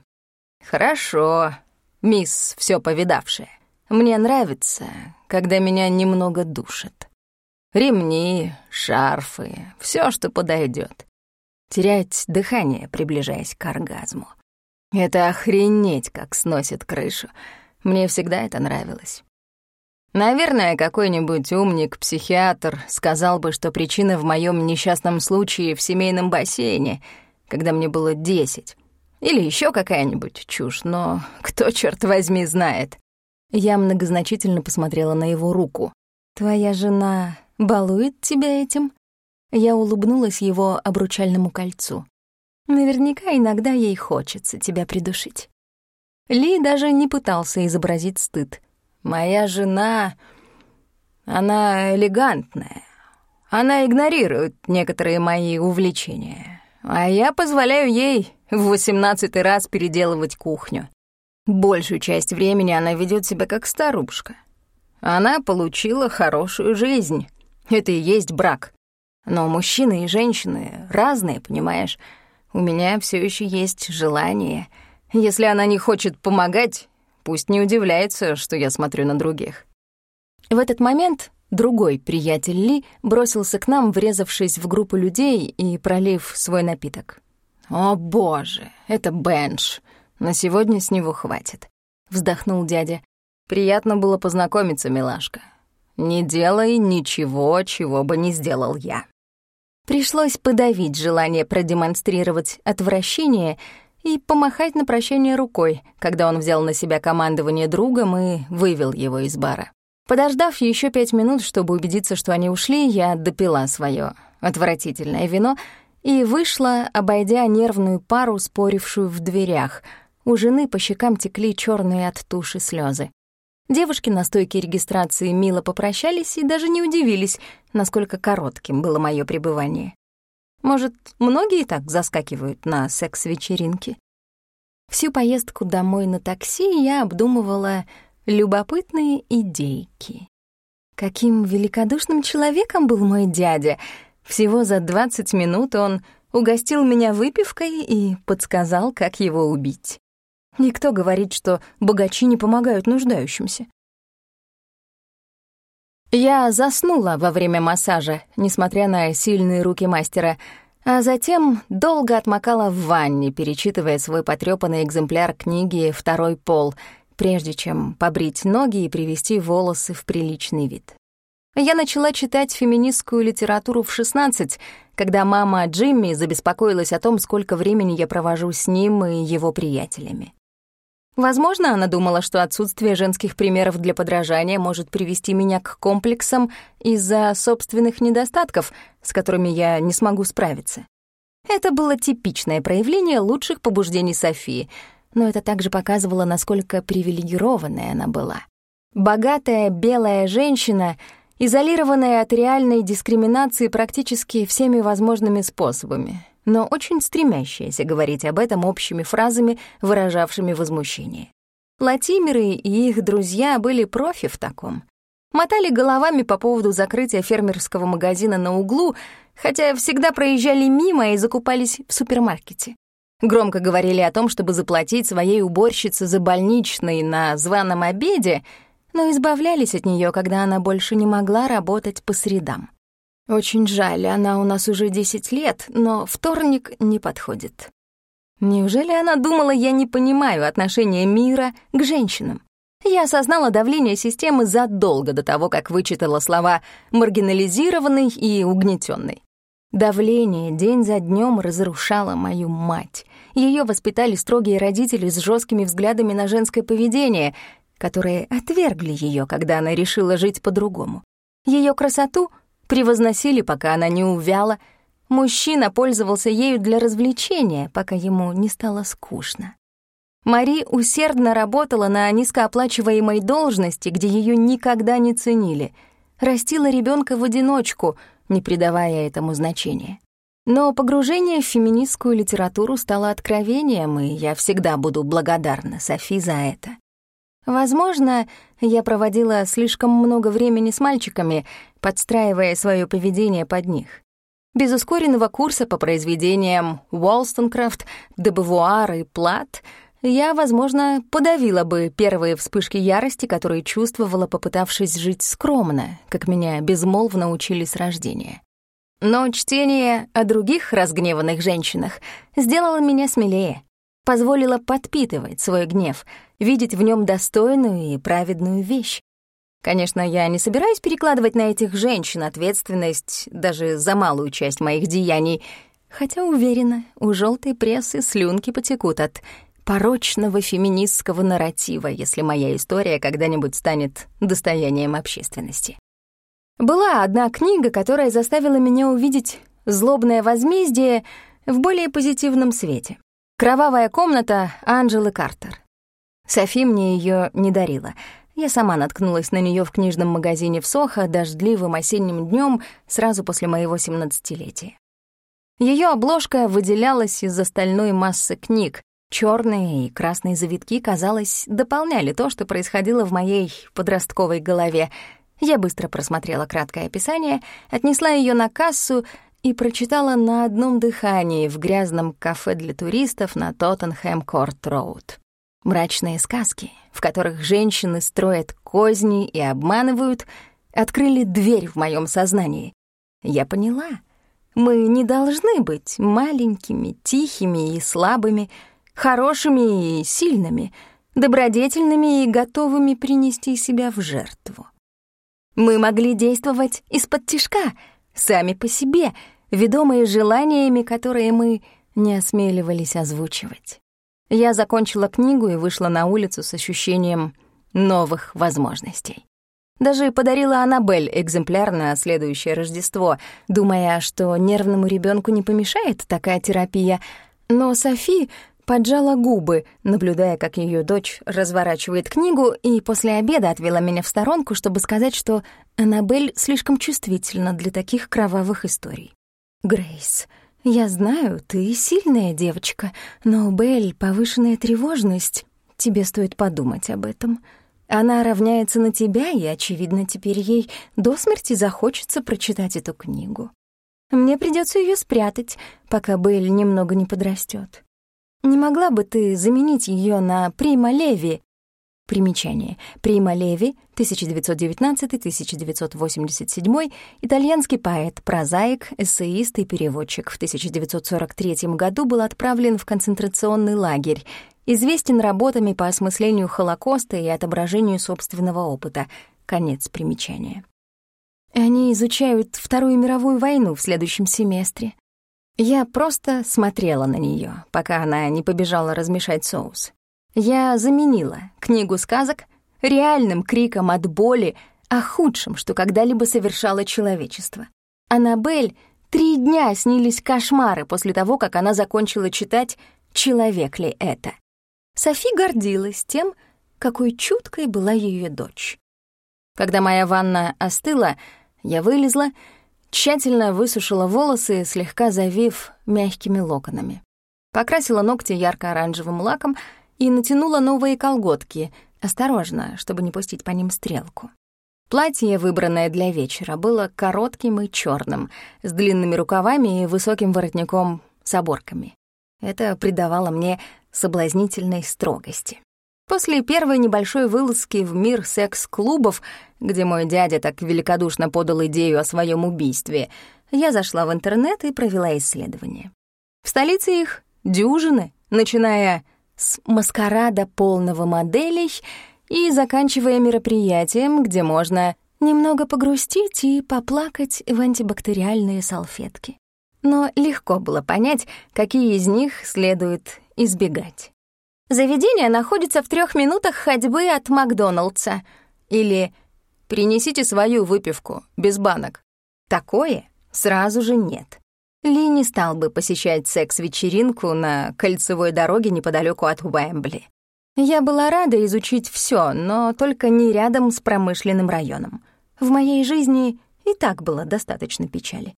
«Хорошо, мисс, все повидавшая. Мне нравится, когда меня немного душат. Ремни, шарфы, все, что подойдет терять дыхание, приближаясь к оргазму. Это охренеть, как сносит крышу. Мне всегда это нравилось. Наверное, какой-нибудь умник-психиатр сказал бы, что причина в моем несчастном случае в семейном бассейне, когда мне было десять. Или еще какая-нибудь чушь, но кто, черт возьми, знает. Я многозначительно посмотрела на его руку. «Твоя жена балует тебя этим?» Я улыбнулась его обручальному кольцу. Наверняка иногда ей хочется тебя придушить. Ли даже не пытался изобразить стыд. «Моя жена... она элегантная. Она игнорирует некоторые мои увлечения. А я позволяю ей в восемнадцатый раз переделывать кухню. Большую часть времени она ведет себя как старушка. Она получила хорошую жизнь. Это и есть брак. Но мужчины и женщины разные, понимаешь? У меня все еще есть желание. Если она не хочет помогать, пусть не удивляется, что я смотрю на других. В этот момент другой приятель Ли бросился к нам, врезавшись в группу людей и пролив свой напиток. «О, боже, это Бенш. На сегодня с него хватит», — вздохнул дядя. «Приятно было познакомиться, милашка. Не делай ничего, чего бы не сделал я». Пришлось подавить желание продемонстрировать отвращение и помахать на прощание рукой, когда он взял на себя командование другом и вывел его из бара. Подождав еще пять минут, чтобы убедиться, что они ушли, я допила свое отвратительное вино и вышла, обойдя нервную пару, спорившую в дверях. У жены по щекам текли черные от туши слезы. Девушки на стойке регистрации мило попрощались и даже не удивились, насколько коротким было мое пребывание. Может, многие так заскакивают на секс-вечеринки? Всю поездку домой на такси я обдумывала любопытные идейки. Каким великодушным человеком был мой дядя. Всего за 20 минут он угостил меня выпивкой и подсказал, как его убить. Никто говорит, что богачи не помогают нуждающимся. Я заснула во время массажа, несмотря на сильные руки мастера, а затем долго отмокала в ванне, перечитывая свой потрёпанный экземпляр книги «Второй пол», прежде чем побрить ноги и привести волосы в приличный вид. Я начала читать феминистскую литературу в 16, когда мама Джимми забеспокоилась о том, сколько времени я провожу с ним и его приятелями. Возможно, она думала, что отсутствие женских примеров для подражания может привести меня к комплексам из-за собственных недостатков, с которыми я не смогу справиться. Это было типичное проявление лучших побуждений Софии, но это также показывало, насколько привилегированная она была. Богатая белая женщина, изолированная от реальной дискриминации практически всеми возможными способами, но очень стремящаяся говорить об этом общими фразами, выражавшими возмущение. Латимеры и их друзья были профи в таком. Мотали головами по поводу закрытия фермерского магазина на углу, хотя всегда проезжали мимо и закупались в супермаркете. Громко говорили о том, чтобы заплатить своей уборщице за больничный на званом обеде, но избавлялись от нее, когда она больше не могла работать по средам. Очень жаль, она у нас уже 10 лет, но вторник не подходит. Неужели она думала, я не понимаю отношения мира к женщинам? Я осознала давление системы задолго до того, как вычитала слова «маргинализированный» и «угнетенный». Давление день за днем разрушало мою мать. Ее воспитали строгие родители с жесткими взглядами на женское поведение, которые отвергли ее, когда она решила жить по-другому. Ее красоту превозносили, пока она не увяла. Мужчина пользовался ею для развлечения, пока ему не стало скучно. Мари усердно работала на низкооплачиваемой должности, где ее никогда не ценили. Растила ребенка в одиночку, не придавая этому значения. Но погружение в феминистскую литературу стало откровением, и я всегда буду благодарна Софи за это. Возможно, я проводила слишком много времени с мальчиками, подстраивая свое поведение под них. Без ускоренного курса по произведениям Уолстонкрафт, Дебавуар и Плат я, возможно, подавила бы первые вспышки ярости, которые чувствовала, попытавшись жить скромно, как меня безмолвно учили с рождения. Но чтение о других разгневанных женщинах сделало меня смелее позволила подпитывать свой гнев, видеть в нем достойную и праведную вещь. Конечно, я не собираюсь перекладывать на этих женщин ответственность даже за малую часть моих деяний, хотя уверена, у желтой прессы слюнки потекут от порочного феминистского нарратива, если моя история когда-нибудь станет достоянием общественности. Была одна книга, которая заставила меня увидеть злобное возмездие в более позитивном свете. Кровавая комната Анжелы Картер. Софи мне ее не дарила. Я сама наткнулась на нее в книжном магазине в Сохо дождливым осенним днем сразу после моего семнадцатилетия. Ее обложка выделялась из остальной массы книг. Черные и красные завитки, казалось, дополняли то, что происходило в моей подростковой голове. Я быстро просмотрела краткое описание, отнесла ее на кассу и прочитала на одном дыхании в грязном кафе для туристов на Тоттенхэм-Корт-Роуд. Мрачные сказки, в которых женщины строят козни и обманывают, открыли дверь в моем сознании. Я поняла, мы не должны быть маленькими, тихими и слабыми, хорошими и сильными, добродетельными и готовыми принести себя в жертву. Мы могли действовать из-под тишка — сами по себе, ведомые желаниями, которые мы не осмеливались озвучивать. Я закончила книгу и вышла на улицу с ощущением новых возможностей. Даже подарила Аннабель экземпляр на следующее Рождество, думая, что нервному ребенку не помешает такая терапия. Но Софи поджала губы, наблюдая, как ее дочь разворачивает книгу, и после обеда отвела меня в сторонку, чтобы сказать, что Аннабель слишком чувствительна для таких кровавых историй. «Грейс, я знаю, ты сильная девочка, но у Белль повышенная тревожность. Тебе стоит подумать об этом. Она равняется на тебя, и, очевидно, теперь ей до смерти захочется прочитать эту книгу. Мне придется ее спрятать, пока Белль немного не подрастет. Не могла бы ты заменить ее на Прима Леви, Примечание. Прима Леви, 1919-1987, итальянский поэт, прозаик, эссеист и переводчик. В 1943 году был отправлен в концентрационный лагерь. Известен работами по осмыслению Холокоста и отображению собственного опыта. Конец примечания. Они изучают Вторую мировую войну в следующем семестре. Я просто смотрела на нее, пока она не побежала размешать соус. Я заменила книгу сказок реальным криком от боли о худшем, что когда-либо совершало человечество. Аннабель три дня снились кошмары после того, как она закончила читать «Человек ли это?». Софи гордилась тем, какой чуткой была ее дочь. Когда моя ванна остыла, я вылезла, тщательно высушила волосы, слегка завив мягкими локонами. Покрасила ногти ярко-оранжевым лаком — и натянула новые колготки, осторожно, чтобы не пустить по ним стрелку. Платье, выбранное для вечера, было коротким и черным, с длинными рукавами и высоким воротником с оборками. Это придавало мне соблазнительной строгости. После первой небольшой вылазки в мир секс-клубов, где мой дядя так великодушно подал идею о своем убийстве, я зашла в интернет и провела исследование. В столице их дюжины, начиная с маскарада полного моделей и заканчивая мероприятием, где можно немного погрустить и поплакать в антибактериальные салфетки. Но легко было понять, какие из них следует избегать. Заведение находится в трех минутах ходьбы от Макдоналдса. Или «Принесите свою выпивку, без банок». Такое сразу же нет. Ли не стал бы посещать секс-вечеринку на кольцевой дороге неподалеку от Уэмбли. Я была рада изучить все, но только не рядом с промышленным районом. В моей жизни и так было достаточно печали.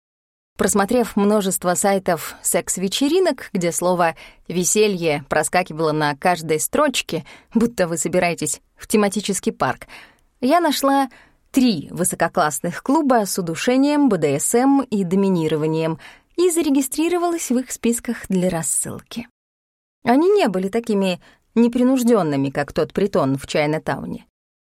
Просмотрев множество сайтов секс-вечеринок, где слово «веселье» проскакивало на каждой строчке, будто вы собираетесь в тематический парк, я нашла три высококлассных клуба с удушением, БДСМ и доминированием — и зарегистрировалась в их списках для рассылки. Они не были такими непринужденными, как тот притон в Чайна-тауне.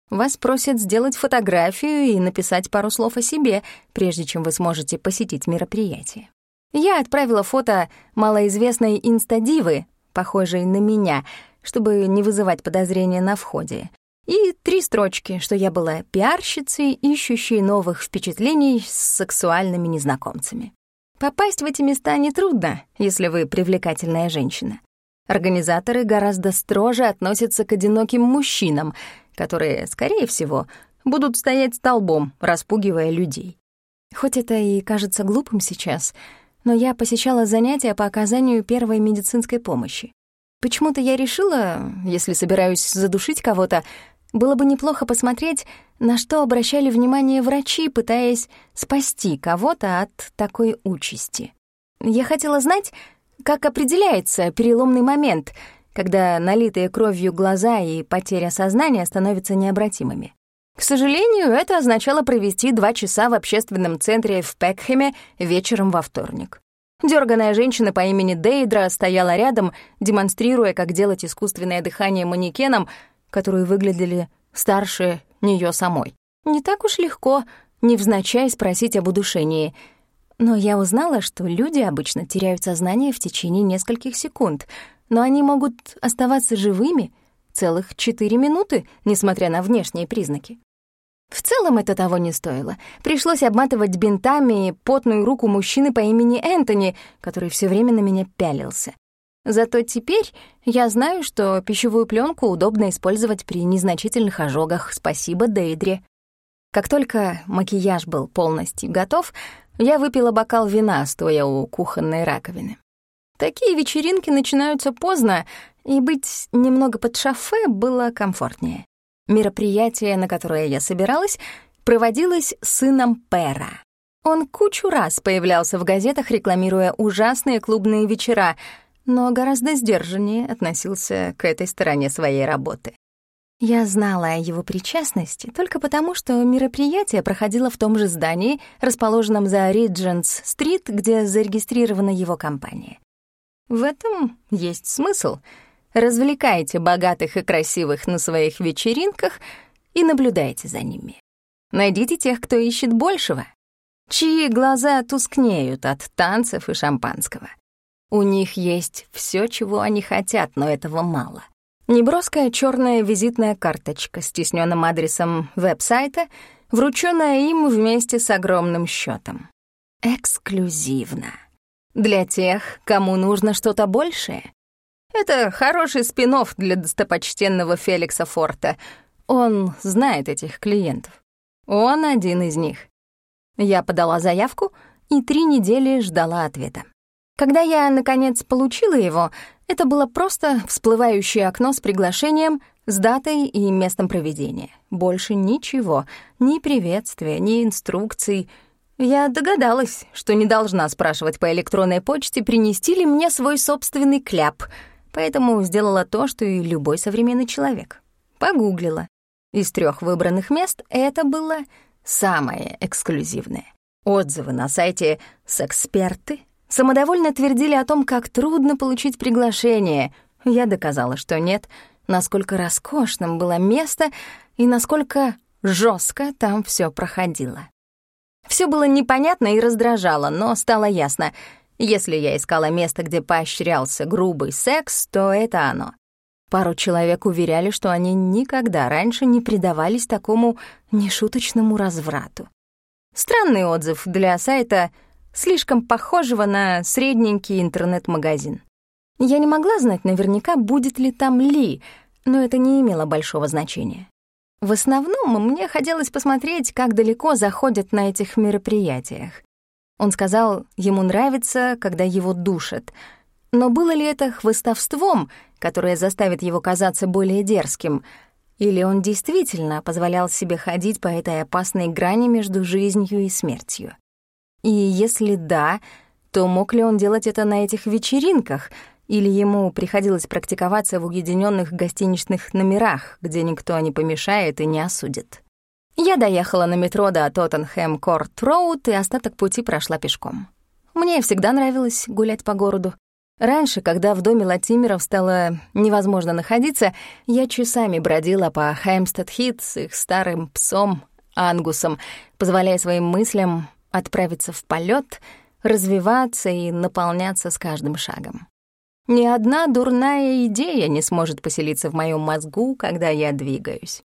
Вас просят сделать фотографию и написать пару слов о себе, прежде чем вы сможете посетить мероприятие. Я отправила фото малоизвестной инстадивы, похожей на меня, чтобы не вызывать подозрения на входе, и три строчки, что я была пиарщицей, ищущей новых впечатлений с сексуальными незнакомцами. Попасть в эти места нетрудно, если вы привлекательная женщина. Организаторы гораздо строже относятся к одиноким мужчинам, которые, скорее всего, будут стоять столбом, распугивая людей. Хоть это и кажется глупым сейчас, но я посещала занятия по оказанию первой медицинской помощи. Почему-то я решила, если собираюсь задушить кого-то, было бы неплохо посмотреть, на что обращали внимание врачи, пытаясь спасти кого-то от такой участи. Я хотела знать, как определяется переломный момент, когда налитые кровью глаза и потеря сознания становятся необратимыми. К сожалению, это означало провести два часа в общественном центре в Пекхеме вечером во вторник. Дёрганая женщина по имени Дейдра стояла рядом, демонстрируя, как делать искусственное дыхание манекенам, которые выглядели старше нее самой. Не так уж легко невзначай спросить об удушении. Но я узнала, что люди обычно теряют сознание в течение нескольких секунд, но они могут оставаться живыми целых четыре минуты, несмотря на внешние признаки. В целом это того не стоило. Пришлось обматывать бинтами потную руку мужчины по имени Энтони, который все время на меня пялился. Зато теперь я знаю, что пищевую пленку удобно использовать при незначительных ожогах. Спасибо, Дейдре. Как только макияж был полностью готов, я выпила бокал вина, стоя у кухонной раковины. Такие вечеринки начинаются поздно, и быть немного под шофе было комфортнее. Мероприятие, на которое я собиралась, проводилось сыном Пера. Он кучу раз появлялся в газетах, рекламируя ужасные клубные вечера, но гораздо сдержаннее относился к этой стороне своей работы. Я знала о его причастности только потому, что мероприятие проходило в том же здании, расположенном за Риджентс-стрит, где зарегистрирована его компания. В этом есть смысл. Развлекайте богатых и красивых на своих вечеринках и наблюдайте за ними. Найдите тех, кто ищет большего, чьи глаза тускнеют от танцев и шампанского. У них есть все, чего они хотят, но этого мало. Неброская черная визитная карточка с тисненным адресом веб-сайта, врученная им вместе с огромным счетом. Эксклюзивно для тех, кому нужно что-то большее. Это хороший спин для достопочтенного Феликса Форта. Он знает этих клиентов. Он один из них. Я подала заявку и три недели ждала ответа. Когда я, наконец, получила его, это было просто всплывающее окно с приглашением, с датой и местом проведения. Больше ничего, ни приветствия, ни инструкций — я догадалась, что не должна спрашивать по электронной почте, принести ли мне свой собственный кляп, поэтому сделала то, что и любой современный человек. Погуглила. Из трех выбранных мест это было самое эксклюзивное. Отзывы на сайте «Сексперты» самодовольно твердили о том, как трудно получить приглашение. Я доказала, что нет, насколько роскошным было место и насколько жестко там все проходило. Все было непонятно и раздражало, но стало ясно. Если я искала место, где поощрялся грубый секс, то это оно. Пару человек уверяли, что они никогда раньше не предавались такому нешуточному разврату. Странный отзыв для сайта, слишком похожего на средненький интернет-магазин. Я не могла знать наверняка, будет ли там Ли, но это не имело большого значения. В основном мне хотелось посмотреть, как далеко заходят на этих мероприятиях. Он сказал, ему нравится, когда его душат. Но было ли это хвостовством, которое заставит его казаться более дерзким, или он действительно позволял себе ходить по этой опасной грани между жизнью и смертью? И если да, то мог ли он делать это на этих вечеринках — или ему приходилось практиковаться в уединенных гостиничных номерах, где никто не помешает и не осудит. Я доехала на метро до Тоттенхэм-Корт-Роуд и остаток пути прошла пешком. Мне всегда нравилось гулять по городу. Раньше, когда в доме Латимеров стало невозможно находиться, я часами бродила по Хэмстед-Хит с их старым псом Ангусом, позволяя своим мыслям отправиться в полет, развиваться и наполняться с каждым шагом. Ни одна дурная идея не сможет поселиться в моем мозгу, когда я двигаюсь.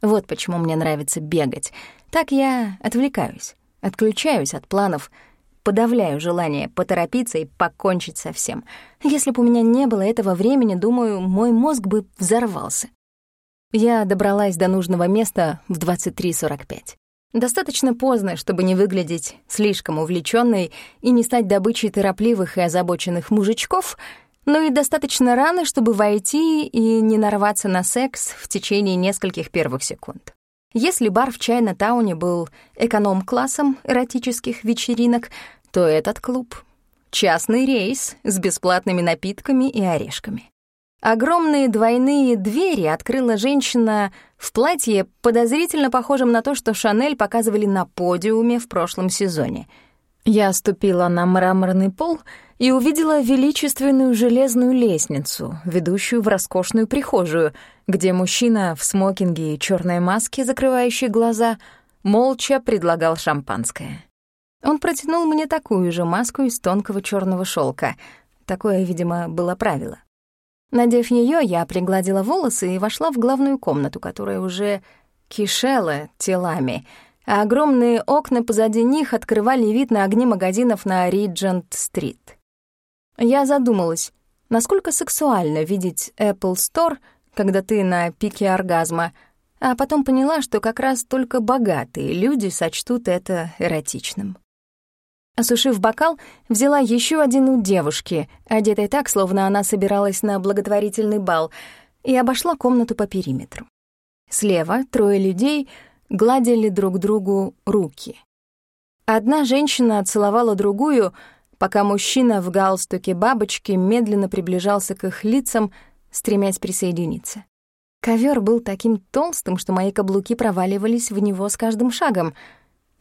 Вот почему мне нравится бегать. Так я отвлекаюсь, отключаюсь от планов, подавляю желание поторопиться и покончить со всем. Если бы у меня не было этого времени, думаю, мой мозг бы взорвался. Я добралась до нужного места в 23.45. Достаточно поздно, чтобы не выглядеть слишком увлечённой и не стать добычей торопливых и озабоченных мужичков — но и достаточно рано, чтобы войти и не нарваться на секс в течение нескольких первых секунд. Если бар в Чайна-тауне был эконом-классом эротических вечеринок, то этот клуб — частный рейс с бесплатными напитками и орешками. Огромные двойные двери открыла женщина в платье, подозрительно похожем на то, что Шанель показывали на подиуме в прошлом сезоне. Я ступила на мраморный пол — и увидела величественную железную лестницу, ведущую в роскошную прихожую, где мужчина в смокинге и черной маске, закрывающей глаза, молча предлагал шампанское. Он протянул мне такую же маску из тонкого черного шелка. Такое, видимо, было правило. Надев ее, я пригладила волосы и вошла в главную комнату, которая уже кишела телами, а огромные окна позади них открывали вид на огни магазинов на Риджент-стрит. Я задумалась, насколько сексуально видеть Apple Store, когда ты на пике оргазма, а потом поняла, что как раз только богатые люди сочтут это эротичным. Осушив бокал, взяла еще один у девушки, одетой так, словно она собиралась на благотворительный бал, и обошла комнату по периметру. Слева трое людей гладили друг другу руки. Одна женщина целовала другую, пока мужчина в галстуке бабочки медленно приближался к их лицам, стремясь присоединиться. Ковер был таким толстым, что мои каблуки проваливались в него с каждым шагом.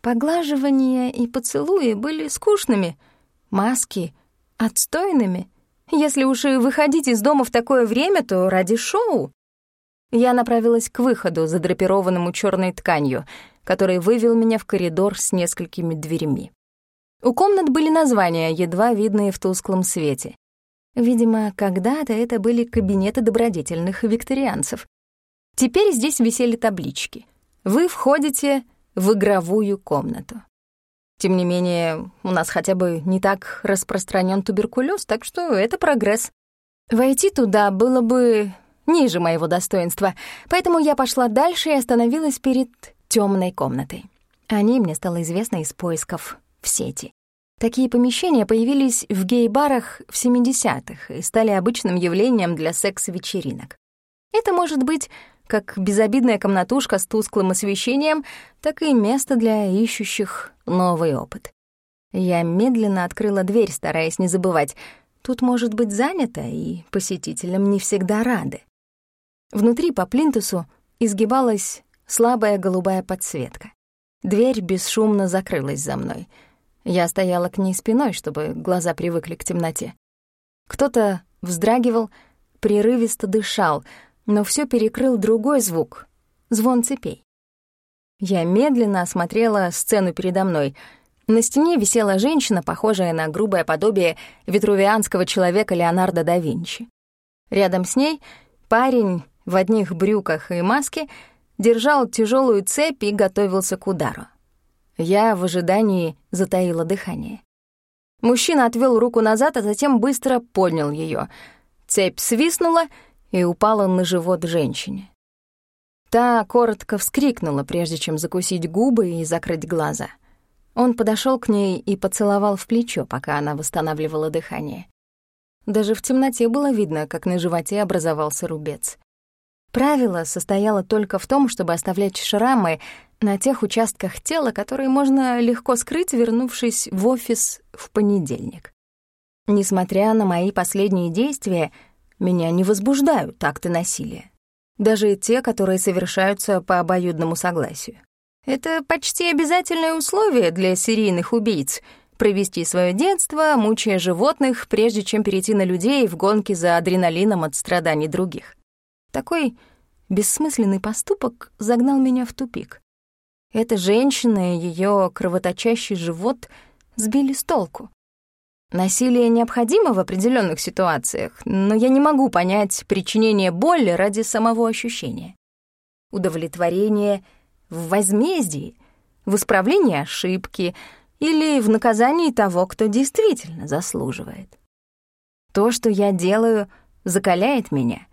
Поглаживания и поцелуи были скучными, маски — отстойными. Если уж и выходить из дома в такое время, то ради шоу. Я направилась к выходу, задрапированному черной тканью, который вывел меня в коридор с несколькими дверями. У комнат были названия, едва видные в тусклом свете. Видимо, когда-то это были кабинеты добродетельных викторианцев. Теперь здесь висели таблички. Вы входите в игровую комнату. Тем не менее, у нас хотя бы не так распространен туберкулез, так что это прогресс. Войти туда было бы ниже моего достоинства, поэтому я пошла дальше и остановилась перед темной комнатой. О ней мне стало известно из поисков в сети. Такие помещения появились в гей-барах в 70-х и стали обычным явлением для секс-вечеринок. Это может быть как безобидная комнатушка с тусклым освещением, так и место для ищущих новый опыт. Я медленно открыла дверь, стараясь не забывать. Тут может быть занято, и посетителям не всегда рады. Внутри по плинтусу изгибалась слабая голубая подсветка. Дверь бесшумно закрылась за мной — я стояла к ней спиной, чтобы глаза привыкли к темноте. Кто-то вздрагивал, прерывисто дышал, но все перекрыл другой звук — звон цепей. Я медленно осмотрела сцену передо мной. На стене висела женщина, похожая на грубое подобие витрувианского человека Леонардо да Винчи. Рядом с ней парень в одних брюках и маске держал тяжелую цепь и готовился к удару. Я в ожидании затаила дыхание. Мужчина отвел руку назад, а затем быстро поднял ее. Цепь свистнула и упала на живот женщине. Та коротко вскрикнула, прежде чем закусить губы и закрыть глаза. Он подошел к ней и поцеловал в плечо, пока она восстанавливала дыхание. Даже в темноте было видно, как на животе образовался рубец. Правило состояло только в том, чтобы оставлять шрамы на тех участках тела, которые можно легко скрыть, вернувшись в офис в понедельник. Несмотря на мои последние действия, меня не возбуждают акты насилия. Даже те, которые совершаются по обоюдному согласию. Это почти обязательное условие для серийных убийц — провести свое детство, мучая животных, прежде чем перейти на людей в гонке за адреналином от страданий других. Такой бессмысленный поступок загнал меня в тупик. Эта женщина и ее кровоточащий живот сбили с толку. Насилие необходимо в определенных ситуациях, но я не могу понять причинение боли ради самого ощущения. Удовлетворение в возмездии, в исправлении ошибки или в наказании того, кто действительно заслуживает. То, что я делаю, закаляет меня,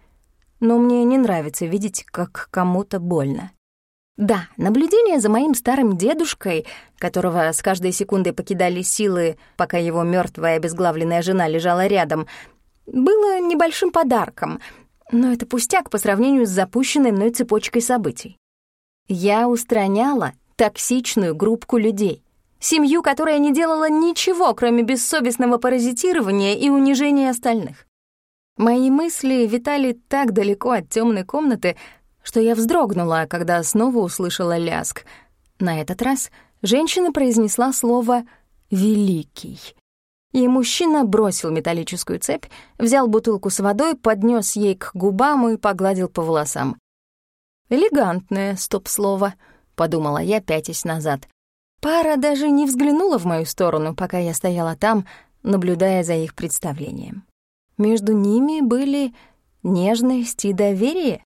но мне не нравится видеть, как кому-то больно. Да, наблюдение за моим старым дедушкой, которого с каждой секундой покидали силы, пока его мертвая обезглавленная жена лежала рядом, было небольшим подарком, но это пустяк по сравнению с запущенной мной цепочкой событий. Я устраняла токсичную группку людей, семью, которая не делала ничего, кроме бессовестного паразитирования и унижения остальных. Мои мысли витали так далеко от темной комнаты, что я вздрогнула, когда снова услышала ляск. На этот раз женщина произнесла слово «великий». И мужчина бросил металлическую цепь, взял бутылку с водой, поднес ей к губам и погладил по волосам. «Элегантное стоп-слово», — подумала я, пятясь назад. Пара даже не взглянула в мою сторону, пока я стояла там, наблюдая за их представлением. Между ними были нежность и доверие.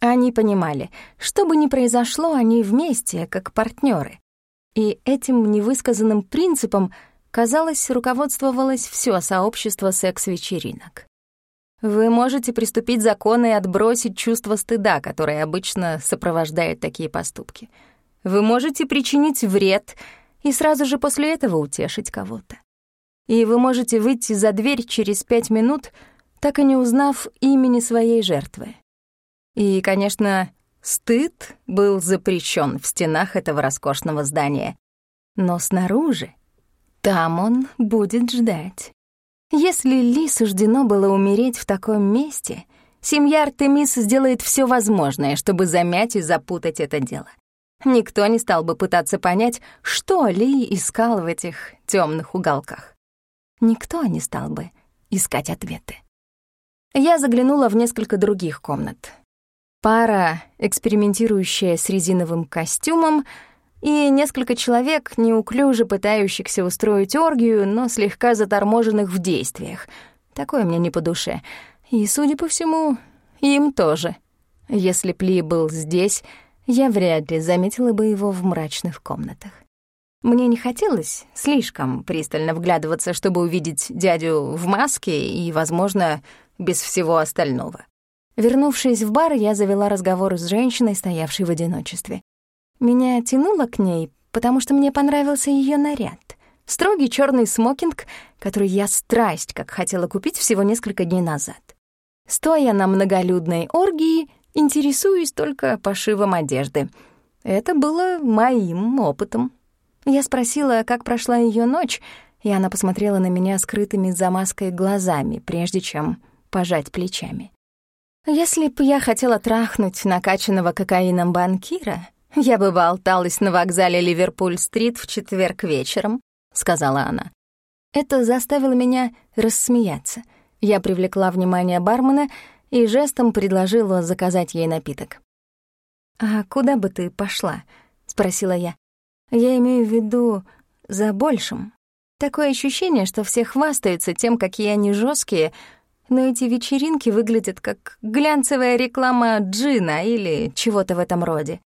Они понимали, что бы ни произошло, они вместе, как партнеры. И этим невысказанным принципом, казалось, руководствовалось все сообщество секс-вечеринок. Вы можете приступить законы и отбросить чувство стыда, которое обычно сопровождает такие поступки. Вы можете причинить вред и сразу же после этого утешить кого-то. И вы можете выйти за дверь через пять минут, так и не узнав имени своей жертвы. И, конечно, стыд был запрещен в стенах этого роскошного здания. Но снаружи, там он будет ждать. Если Ли суждено было умереть в таком месте, семья Артемис сделает все возможное, чтобы замять и запутать это дело. Никто не стал бы пытаться понять, что Ли искал в этих темных уголках. Никто не стал бы искать ответы. Я заглянула в несколько других комнат. Пара, экспериментирующая с резиновым костюмом, и несколько человек, неуклюже пытающихся устроить оргию, но слегка заторможенных в действиях. Такое мне не по душе. И, судя по всему, им тоже. Если б был здесь, я вряд ли заметила бы его в мрачных комнатах. Мне не хотелось слишком пристально вглядываться, чтобы увидеть дядю в маске и, возможно, без всего остального. Вернувшись в бар, я завела разговор с женщиной, стоявшей в одиночестве. Меня тянуло к ней, потому что мне понравился ее наряд. Строгий черный смокинг, который я страсть как хотела купить всего несколько дней назад. Стоя на многолюдной оргии, интересуюсь только пошивом одежды. Это было моим опытом. Я спросила, как прошла ее ночь, и она посмотрела на меня скрытыми за маской глазами, прежде чем пожать плечами. Если б я хотела трахнуть накачанного кокаином банкира, «Я бы болталась на вокзале Ливерпуль-стрит в четверг вечером», — сказала она. Это заставило меня рассмеяться. Я привлекла внимание бармена и жестом предложила заказать ей напиток. «А куда бы ты пошла?» — спросила я. «Я имею в виду за большим. Такое ощущение, что все хвастаются тем, какие они жесткие, но эти вечеринки выглядят как глянцевая реклама джина или чего-то в этом роде.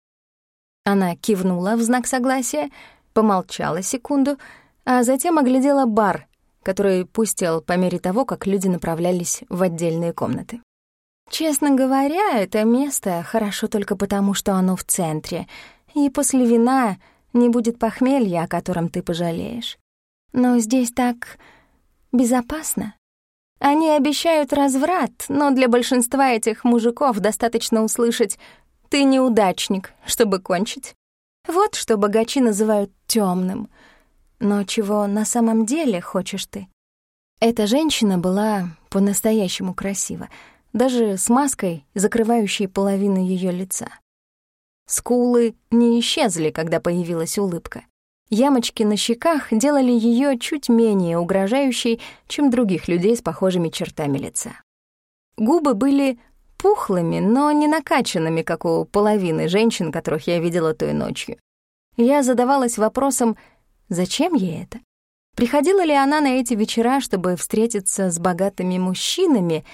Она кивнула в знак согласия, помолчала секунду, а затем оглядела бар, который пустел по мере того, как люди направлялись в отдельные комнаты. «Честно говоря, это место хорошо только потому, что оно в центре, и после вина не будет похмелья, о котором ты пожалеешь. Но здесь так безопасно. Они обещают разврат, но для большинства этих мужиков достаточно услышать ты неудачник, чтобы кончить. Вот что богачи называют темным. Но чего на самом деле хочешь ты? Эта женщина была по-настоящему красива, даже с маской, закрывающей половину ее лица. Скулы не исчезли, когда появилась улыбка. Ямочки на щеках делали ее чуть менее угрожающей, чем других людей с похожими чертами лица. Губы были пухлыми, но не накачанными, как у половины женщин, которых я видела той ночью. Я задавалась вопросом, зачем ей это? Приходила ли она на эти вечера, чтобы встретиться с богатыми мужчинами,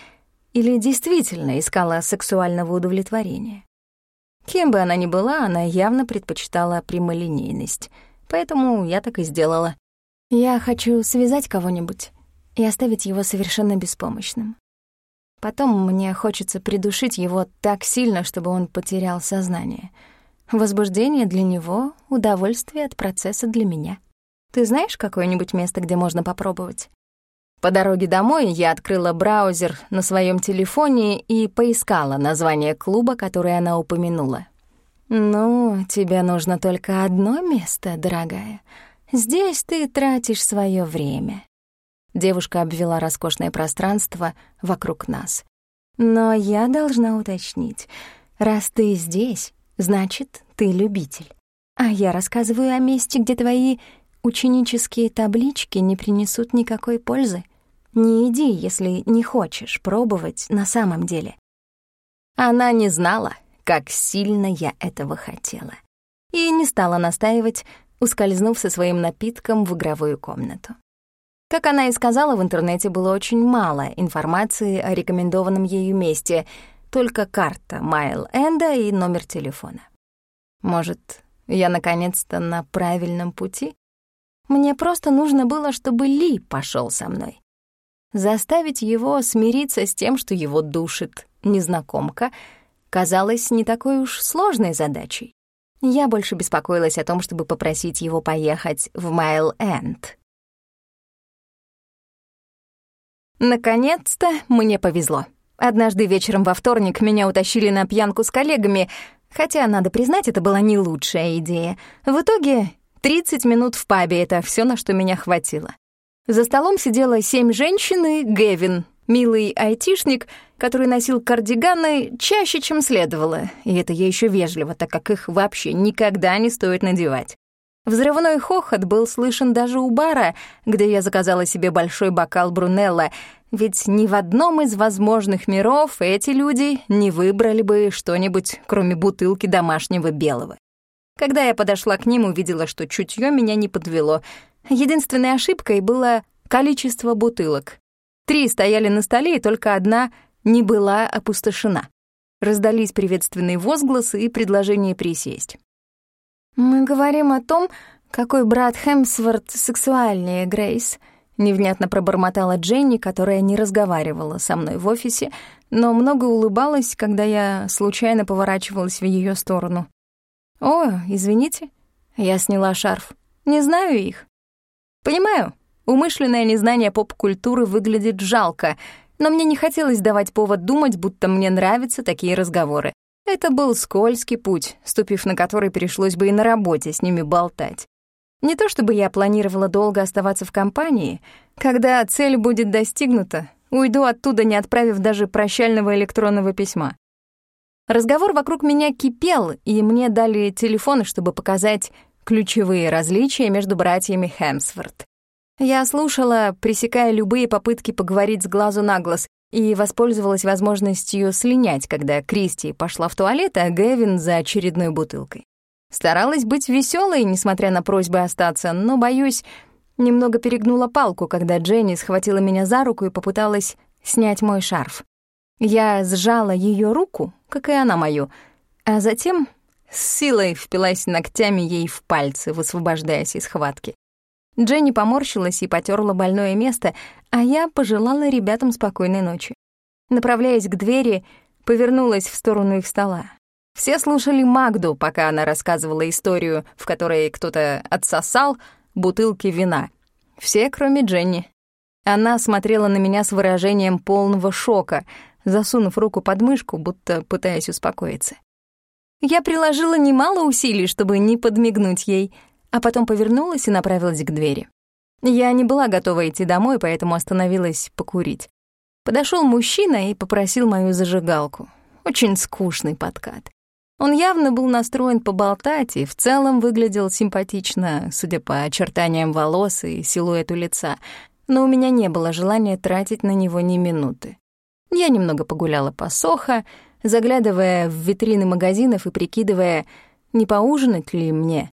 или действительно искала сексуального удовлетворения? Кем бы она ни была, она явно предпочитала прямолинейность, поэтому я так и сделала. Я хочу связать кого-нибудь и оставить его совершенно беспомощным. Потом мне хочется придушить его так сильно, чтобы он потерял сознание. Возбуждение для него — удовольствие от процесса для меня. Ты знаешь какое-нибудь место, где можно попробовать? По дороге домой я открыла браузер на своем телефоне и поискала название клуба, которое она упомянула. «Ну, тебе нужно только одно место, дорогая. Здесь ты тратишь свое время. Девушка обвела роскошное пространство вокруг нас. «Но я должна уточнить. Раз ты здесь, значит, ты любитель. А я рассказываю о месте, где твои ученические таблички не принесут никакой пользы. Не иди, если не хочешь пробовать на самом деле». Она не знала, как сильно я этого хотела. И не стала настаивать, ускользнув со своим напитком в игровую комнату. Как она и сказала, в интернете было очень мало информации о рекомендованном ею месте, только карта Майл-Энда и номер телефона. Может, я наконец-то на правильном пути? Мне просто нужно было, чтобы Ли пошел со мной. заставить его смириться с тем, что его душит незнакомка, казалось не такой уж сложной задачей. Я больше беспокоилась о том, чтобы попросить его поехать в Майл-Энд. Наконец-то мне повезло. Однажды вечером во вторник меня утащили на пьянку с коллегами, хотя, надо признать, это была не лучшая идея. В итоге 30 минут в пабе — это все, на что меня хватило. За столом сидело семь женщин и Гевин, милый айтишник, который носил кардиганы чаще, чем следовало, и это я еще вежливо, так как их вообще никогда не стоит надевать. Взрывной хохот был слышен даже у бара, где я заказала себе большой бокал Брунелла, ведь ни в одном из возможных миров эти люди не выбрали бы что-нибудь, кроме бутылки домашнего белого. Когда я подошла к ним, увидела, что чутье меня не подвело. Единственной ошибкой было количество бутылок. Три стояли на столе, и только одна не была опустошена. Раздались приветственные возгласы и предложение присесть. «Мы говорим о том, какой брат Хемсворт сексуальнее, Грейс», Невнятно пробормотала Дженни, которая не разговаривала со мной в офисе, но много улыбалась, когда я случайно поворачивалась в ее сторону. «О, извините». Я сняла шарф. «Не знаю их». «Понимаю, умышленное незнание поп-культуры выглядит жалко, но мне не хотелось давать повод думать, будто мне нравятся такие разговоры. Это был скользкий путь, ступив на который пришлось бы и на работе с ними болтать. Не то чтобы я планировала долго оставаться в компании. Когда цель будет достигнута, уйду оттуда, не отправив даже прощального электронного письма. Разговор вокруг меня кипел, и мне дали телефон, чтобы показать ключевые различия между братьями Хемсворт. Я слушала, пресекая любые попытки поговорить с глазу на глаз, и воспользовалась возможностью слинять, когда Кристи пошла в туалет, а Гэвин за очередной бутылкой. Старалась быть веселой, несмотря на просьбы остаться, но, боюсь, немного перегнула палку, когда Дженни схватила меня за руку и попыталась снять мой шарф. Я сжала ее руку, как и она мою, а затем с силой впилась ногтями ей в пальцы, высвобождаясь из хватки. Дженни поморщилась и потерла больное место, а я пожелала ребятам спокойной ночи. Направляясь к двери, повернулась в сторону их стола. Все слушали Магду, пока она рассказывала историю, в которой кто-то отсосал бутылки вина. Все, кроме Дженни. Она смотрела на меня с выражением полного шока, засунув руку под мышку, будто пытаясь успокоиться. Я приложила немало усилий, чтобы не подмигнуть ей, а потом повернулась и направилась к двери. Я не была готова идти домой, поэтому остановилась покурить. Подошел мужчина и попросил мою зажигалку. Очень скучный подкат. Он явно был настроен поболтать и в целом выглядел симпатично, судя по очертаниям волос и силуэту лица, но у меня не было желания тратить на него ни минуты. Я немного погуляла по Сохо, заглядывая в витрины магазинов и прикидывая, не поужинать ли мне.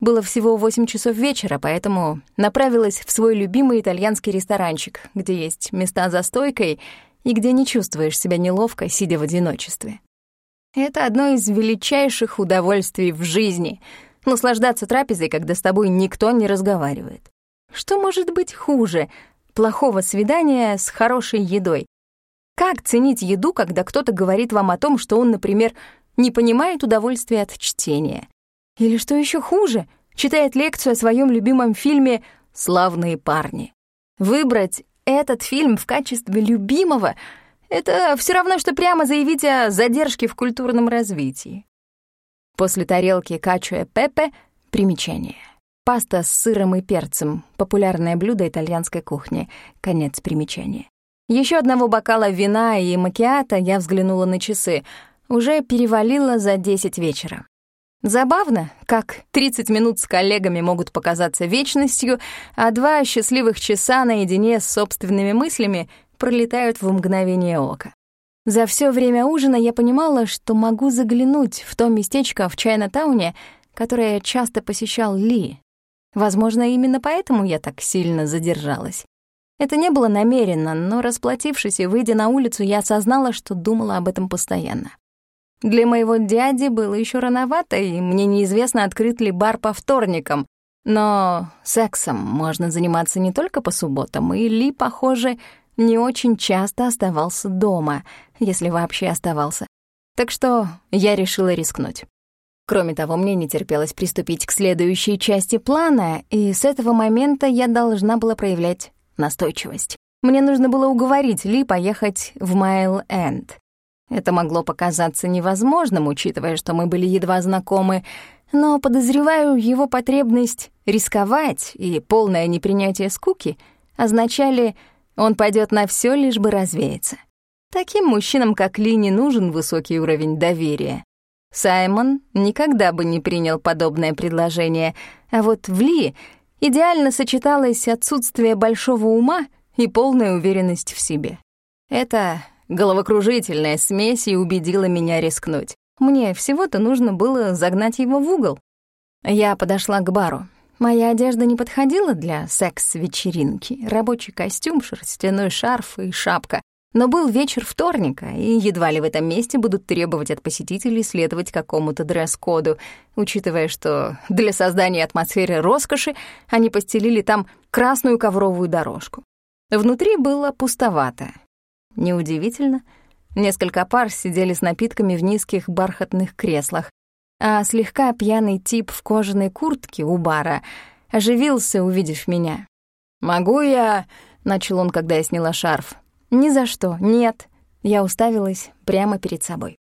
Было всего восемь часов вечера, поэтому направилась в свой любимый итальянский ресторанчик, где есть места за стойкой и где не чувствуешь себя неловко, сидя в одиночестве. Это одно из величайших удовольствий в жизни — наслаждаться трапезой, когда с тобой никто не разговаривает. Что может быть хуже плохого свидания с хорошей едой? Как ценить еду, когда кто-то говорит вам о том, что он, например, не понимает удовольствия от чтения? Или что еще хуже, читает лекцию о своем любимом фильме «Славные парни». Выбрать этот фильм в качестве любимого — это все равно, что прямо заявить о задержке в культурном развитии. После тарелки качо и пепе — примечание. Паста с сыром и перцем — популярное блюдо итальянской кухни. Конец примечания. Еще одного бокала вина и макиата я взглянула на часы. Уже перевалило за 10 вечера. Забавно, как 30 минут с коллегами могут показаться вечностью, а два счастливых часа наедине с собственными мыслями пролетают в мгновение ока. За все время ужина я понимала, что могу заглянуть в то местечко в Чайна-тауне, которое часто посещал Ли. Возможно, именно поэтому я так сильно задержалась. Это не было намеренно, но, расплатившись и выйдя на улицу, я осознала, что думала об этом постоянно. Для моего дяди было еще рановато, и мне неизвестно, открыт ли бар по вторникам, но сексом можно заниматься не только по субботам, и Ли, похоже, не очень часто оставался дома, если вообще оставался. Так что я решила рискнуть. Кроме того, мне не терпелось приступить к следующей части плана, и с этого момента я должна была проявлять настойчивость. Мне нужно было уговорить Ли поехать в Майл-Энд. Это могло показаться невозможным, учитывая, что мы были едва знакомы, но, подозреваю, его потребность рисковать и полное непринятие скуки означали, он пойдет на все, лишь бы развеяться. Таким мужчинам, как Ли, не нужен высокий уровень доверия. Саймон никогда бы не принял подобное предложение, а вот в Ли идеально сочеталось отсутствие большого ума и полная уверенность в себе. Это головокружительная смесь и убедила меня рискнуть. Мне всего-то нужно было загнать его в угол. Я подошла к бару. Моя одежда не подходила для секс-вечеринки. Рабочий костюм, шерстяной шарф и шапка. Но был вечер вторника, и едва ли в этом месте будут требовать от посетителей следовать какому-то дресс-коду, учитывая, что для создания атмосферы роскоши они постелили там красную ковровую дорожку. Внутри было пустовато. Неудивительно, несколько пар сидели с напитками в низких бархатных креслах, а слегка пьяный тип в кожаной куртке у бара оживился, увидев меня. «Могу я...» — начал он, когда я сняла шарф. «Ни за что, нет». Я уставилась прямо перед собой.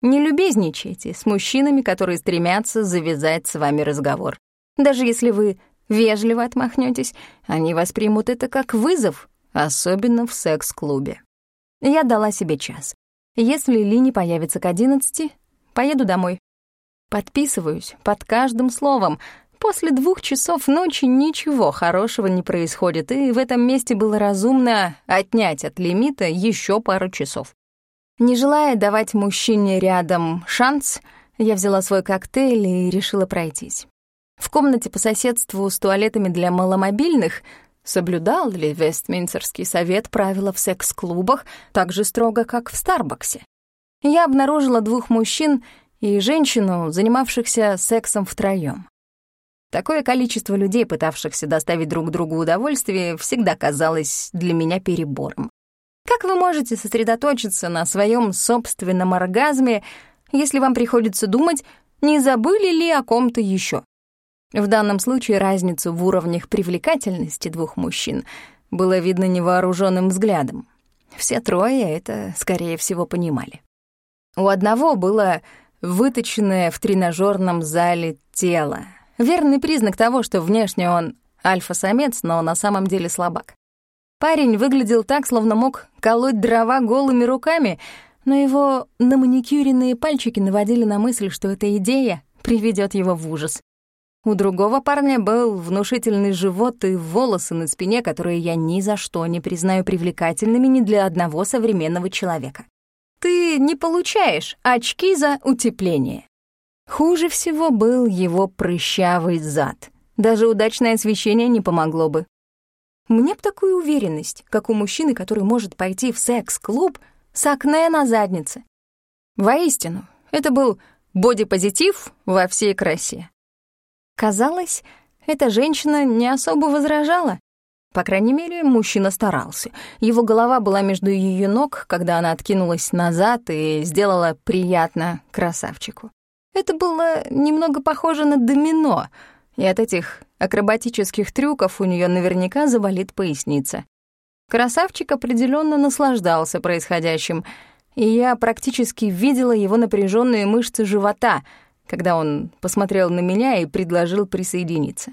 Не любезничайте с мужчинами, которые стремятся завязать с вами разговор. Даже если вы вежливо отмахнётесь, они воспримут это как вызов, особенно в секс-клубе. Я дала себе час. Если Ли не появится к одиннадцати, поеду домой. Подписываюсь под каждым словом, После двух часов ночи ничего хорошего не происходит, и в этом месте было разумно отнять от лимита еще пару часов. Не желая давать мужчине рядом шанс, я взяла свой коктейль и решила пройтись. В комнате по соседству с туалетами для маломобильных соблюдал ли Вестминстерский совет правила в секс-клубах так же строго, как в Старбаксе. Я обнаружила двух мужчин и женщину, занимавшихся сексом втроём. Такое количество людей, пытавшихся доставить друг другу удовольствие, всегда казалось для меня перебором. Как вы можете сосредоточиться на своем собственном оргазме, если вам приходится думать, не забыли ли о ком-то еще? В данном случае разницу в уровнях привлекательности двух мужчин было видно невооруженным взглядом. Все трое это, скорее всего, понимали. У одного было выточенное в тренажерном зале тело, Верный признак того, что внешне он альфа-самец, но на самом деле слабак. Парень выглядел так, словно мог колоть дрова голыми руками, но его наманикюренные пальчики наводили на мысль, что эта идея приведет его в ужас. У другого парня был внушительный живот и волосы на спине, которые я ни за что не признаю привлекательными ни для одного современного человека. Ты не получаешь очки за утепление. Хуже всего был его прыщавый зад. Даже удачное освещение не помогло бы. Мне б такую уверенность, как у мужчины, который может пойти в секс-клуб с акне на заднице. Воистину, это был бодипозитив во всей красе. Казалось, эта женщина не особо возражала. По крайней мере, мужчина старался. Его голова была между ее ног, когда она откинулась назад и сделала приятно красавчику. Это было немного похоже на домино, и от этих акробатических трюков у нее наверняка заболит поясница. Красавчик определенно наслаждался происходящим, и я практически видела его напряженные мышцы живота, когда он посмотрел на меня и предложил присоединиться.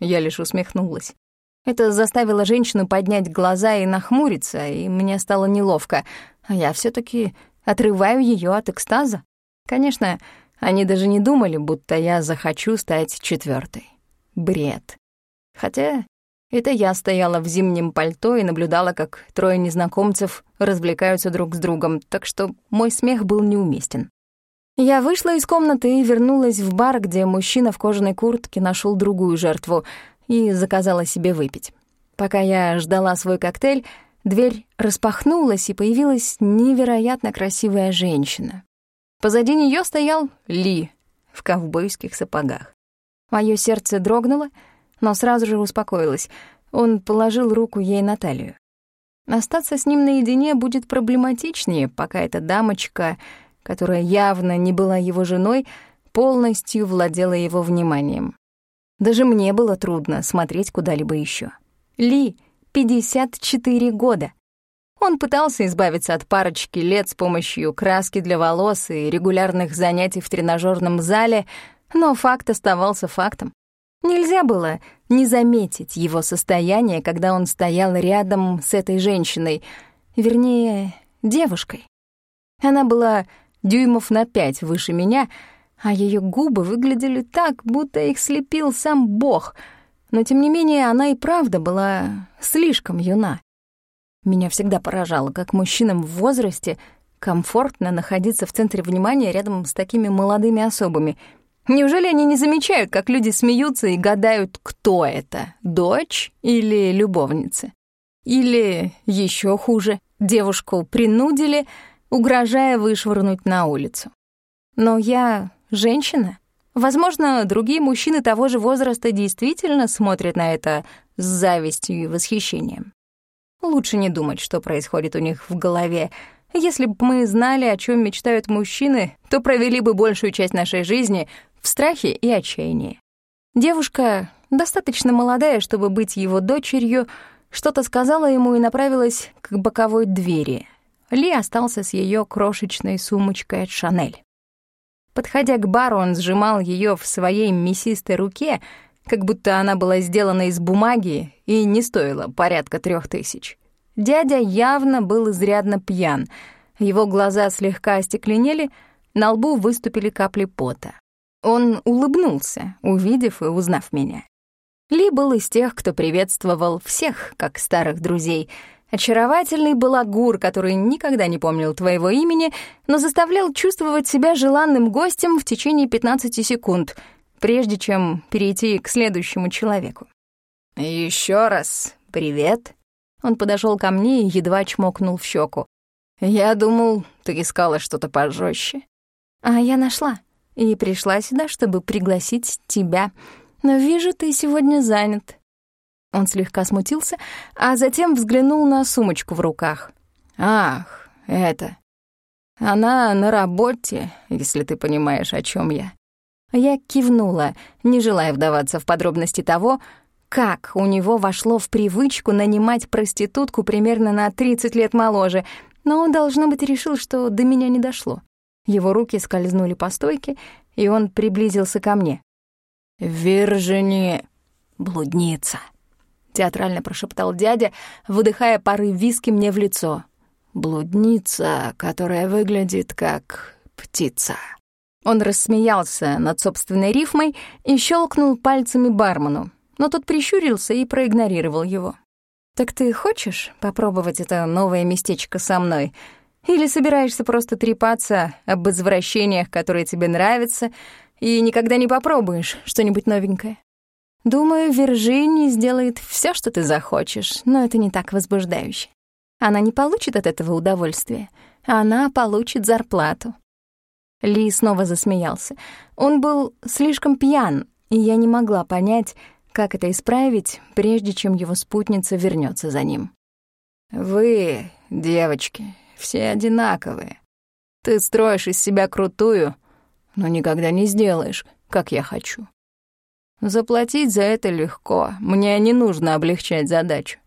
Я лишь усмехнулась. Это заставило женщину поднять глаза и нахмуриться, и мне стало неловко, а я все таки отрываю ее от экстаза. Конечно, они даже не думали, будто я захочу стать четвертой. Бред. Хотя это я стояла в зимнем пальто и наблюдала, как трое незнакомцев развлекаются друг с другом, так что мой смех был неуместен. Я вышла из комнаты и вернулась в бар, где мужчина в кожаной куртке нашел другую жертву и заказала себе выпить. Пока я ждала свой коктейль, дверь распахнулась, и появилась невероятно красивая женщина. Позади нее стоял Ли в ковбойских сапогах. Мое сердце дрогнуло, но сразу же успокоилось. Он положил руку ей на талию. Остаться с ним наедине будет проблематичнее, пока эта дамочка, которая явно не была его женой, полностью владела его вниманием. Даже мне было трудно смотреть куда-либо еще. Ли, 54 года. Он пытался избавиться от парочки лет с помощью краски для волос и регулярных занятий в тренажерном зале, но факт оставался фактом. Нельзя было не заметить его состояние, когда он стоял рядом с этой женщиной, вернее, девушкой. Она была дюймов на пять выше меня, а ее губы выглядели так, будто их слепил сам Бог, но тем не менее она и правда была слишком юна. Меня всегда поражало, как мужчинам в возрасте комфортно находиться в центре внимания рядом с такими молодыми особами — Неужели они не замечают, как люди смеются и гадают, кто это, дочь или любовница? Или, еще хуже, девушку принудили, угрожая вышвырнуть на улицу. Но я женщина. Возможно, другие мужчины того же возраста действительно смотрят на это с завистью и восхищением. Лучше не думать, что происходит у них в голове. Если бы мы знали, о чем мечтают мужчины, то провели бы большую часть нашей жизни в страхе и отчаянии. Девушка, достаточно молодая, чтобы быть его дочерью, что-то сказала ему и направилась к боковой двери. Ли остался с ее крошечной сумочкой от Шанель. Подходя к бару, он сжимал ее в своей мясистой руке, как будто она была сделана из бумаги и не стоила порядка трех тысяч. Дядя явно был изрядно пьян. Его глаза слегка остекленели, на лбу выступили капли пота. Он улыбнулся, увидев и узнав меня. Ли был из тех, кто приветствовал всех, как старых друзей. Очаровательный балагур, который никогда не помнил твоего имени, но заставлял чувствовать себя желанным гостем в течение 15 секунд, прежде чем перейти к следующему человеку. Еще раз привет». Он подошел ко мне и едва чмокнул в щеку. «Я думал, ты искала что-то пожестче. «А я нашла», и пришла сюда, чтобы пригласить тебя. Но вижу, ты сегодня занят». Он слегка смутился, а затем взглянул на сумочку в руках. «Ах, это... Она на работе, если ты понимаешь, о чем я». Я кивнула, не желая вдаваться в подробности того, как у него вошло в привычку нанимать проститутку примерно на 30 лет моложе, но он, должно быть, решил, что до меня не дошло. Его руки скользнули по стойке, и он приблизился ко мне. «Виржини, блудница», — театрально прошептал дядя, выдыхая пары виски мне в лицо. «Блудница, которая выглядит как птица». Он рассмеялся над собственной рифмой и щелкнул пальцами бармену, но тот прищурился и проигнорировал его. «Так ты хочешь попробовать это новое местечко со мной?» Или собираешься просто трепаться об извращениях, которые тебе нравятся, и никогда не попробуешь что-нибудь новенькое? Думаю, Виржини сделает все, что ты захочешь, но это не так возбуждающе. Она не получит от этого удовольствия. Она получит зарплату. Ли снова засмеялся. Он был слишком пьян, и я не могла понять, как это исправить, прежде чем его спутница вернется за ним. «Вы, девочки, все одинаковые. Ты строишь из себя крутую, но никогда не сделаешь, как я хочу. Заплатить за это легко, мне не нужно облегчать задачу.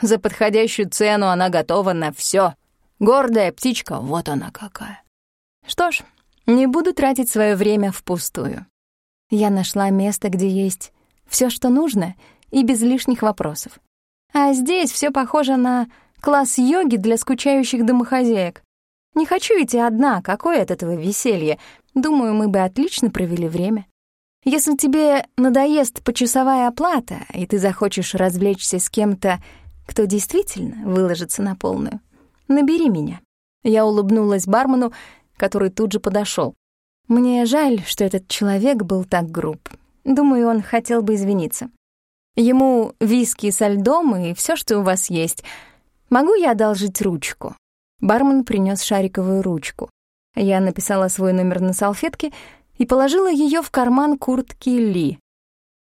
За подходящую цену она готова на все. Гордая птичка, вот она какая. Что ж, не буду тратить свое время впустую. Я нашла место, где есть все, что нужно, и без лишних вопросов. А здесь все похоже на Класс йоги для скучающих домохозяек. Не хочу идти одна, какое от этого веселье. Думаю, мы бы отлично провели время. Если тебе надоест почасовая оплата, и ты захочешь развлечься с кем-то, кто действительно выложится на полную, набери меня. Я улыбнулась бармену, который тут же подошел. Мне жаль, что этот человек был так груб. Думаю, он хотел бы извиниться. Ему виски со льдом и все, что у вас есть — «Могу я одолжить ручку?» Бармен принес шариковую ручку. Я написала свой номер на салфетке и положила ее в карман куртки Ли.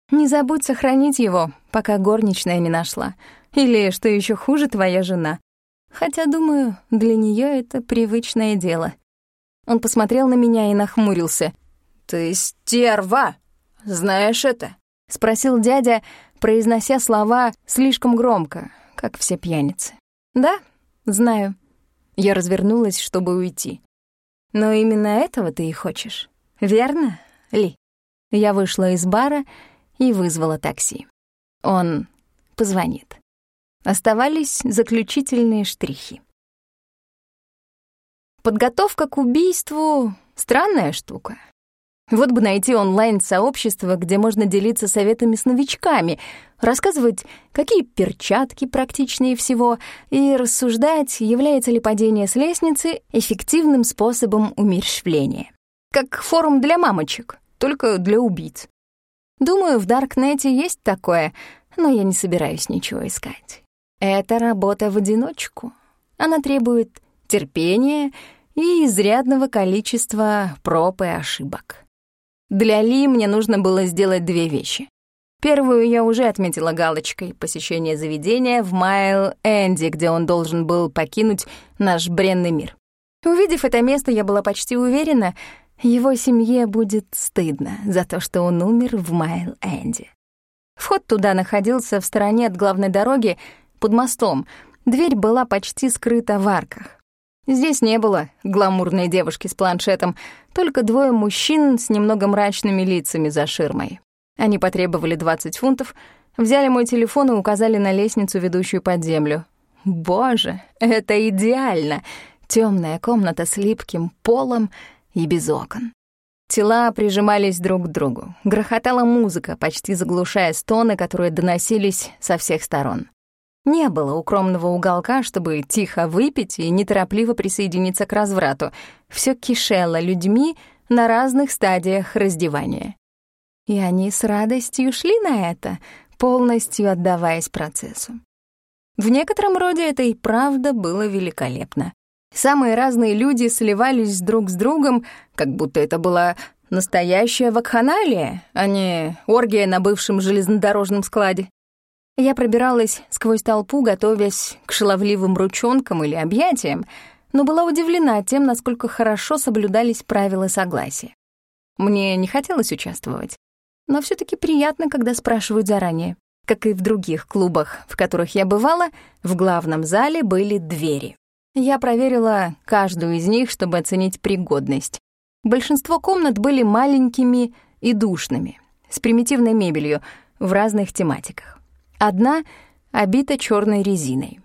«Не забудь сохранить его, пока горничная не нашла. Или, что еще хуже, твоя жена. Хотя, думаю, для нее это привычное дело. Он посмотрел на меня и нахмурился. «Ты стерва! Знаешь это?» — спросил дядя, произнося слова слишком громко, как все пьяницы. «Да, знаю». Я развернулась, чтобы уйти. «Но именно этого ты и хочешь, верно, Ли?» Я вышла из бара и вызвала такси. Он позвонит. Оставались заключительные штрихи. Подготовка к убийству — странная штука. Вот бы найти онлайн-сообщество, где можно делиться советами с новичками, рассказывать, какие перчатки практичнее всего, и рассуждать, является ли падение с лестницы эффективным способом умерщвления. Как форум для мамочек, только для убийц. Думаю, в Даркнете есть такое, но я не собираюсь ничего искать. Это работа в одиночку. Она требует терпения и изрядного количества проб и ошибок. Для Ли мне нужно было сделать две вещи. Первую я уже отметила галочкой — посещение заведения в Майл-Энди, где он должен был покинуть наш бренный мир. Увидев это место, я была почти уверена, его семье будет стыдно за то, что он умер в Майл-Энди. Вход туда находился в стороне от главной дороги, под мостом. Дверь была почти скрыта в арках. Здесь не было гламурной девушки с планшетом, только двое мужчин с немного мрачными лицами за ширмой. Они потребовали 20 фунтов, взяли мой телефон и указали на лестницу, ведущую под землю. Боже, это идеально! Темная комната с липким полом и без окон. Тела прижимались друг к другу. Грохотала музыка, почти заглушая стоны, которые доносились со всех сторон. Не было укромного уголка, чтобы тихо выпить и неторопливо присоединиться к разврату. Все кишело людьми на разных стадиях раздевания. И они с радостью шли на это, полностью отдаваясь процессу. В некотором роде это и правда было великолепно. Самые разные люди сливались друг с другом, как будто это была настоящая вакханалия, а не оргия на бывшем железнодорожном складе. Я пробиралась сквозь толпу, готовясь к шаловливым ручонкам или объятиям, но была удивлена тем, насколько хорошо соблюдались правила согласия. Мне не хотелось участвовать, но все таки приятно, когда спрашивают заранее. Как и в других клубах, в которых я бывала, в главном зале были двери. Я проверила каждую из них, чтобы оценить пригодность. Большинство комнат были маленькими и душными, с примитивной мебелью в разных тематиках. Одна обита черной резиной.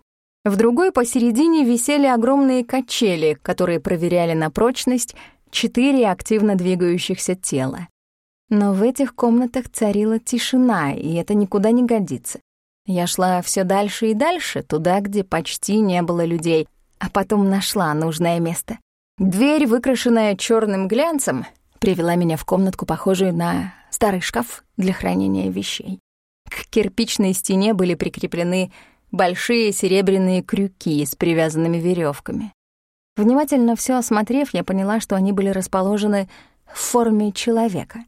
В другой посередине висели огромные качели, которые проверяли на прочность четыре активно двигающихся тела. Но в этих комнатах царила тишина, и это никуда не годится. Я шла все дальше и дальше, туда, где почти не было людей, а потом нашла нужное место. Дверь, выкрашенная черным глянцем, привела меня в комнатку, похожую на старый шкаф для хранения вещей. К кирпичной стене были прикреплены большие серебряные крюки с привязанными веревками. Внимательно все осмотрев, я поняла, что они были расположены в форме человека.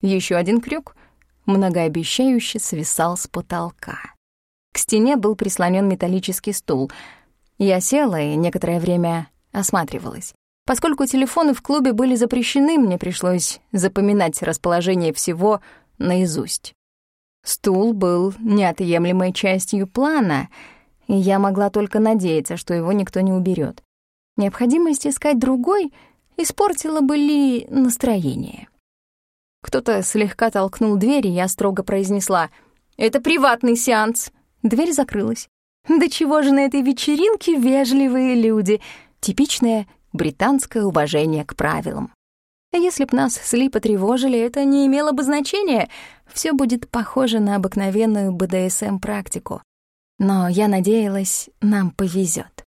Еще один крюк многообещающе свисал с потолка. К стене был прислонен металлический стул. Я села и некоторое время осматривалась. Поскольку телефоны в клубе были запрещены, мне пришлось запоминать расположение всего наизусть. Стул был неотъемлемой частью плана, и я могла только надеяться, что его никто не уберет. Необходимость искать другой испортила бы ли настроение. Кто-то слегка толкнул дверь, и я строго произнесла «Это приватный сеанс». Дверь закрылась. Да чего же на этой вечеринке вежливые люди? Типичное британское уважение к правилам. Если б нас с Ли потревожили, это не имело бы значения. Все будет похоже на обыкновенную БДСМ-практику. Но я надеялась, нам повезет.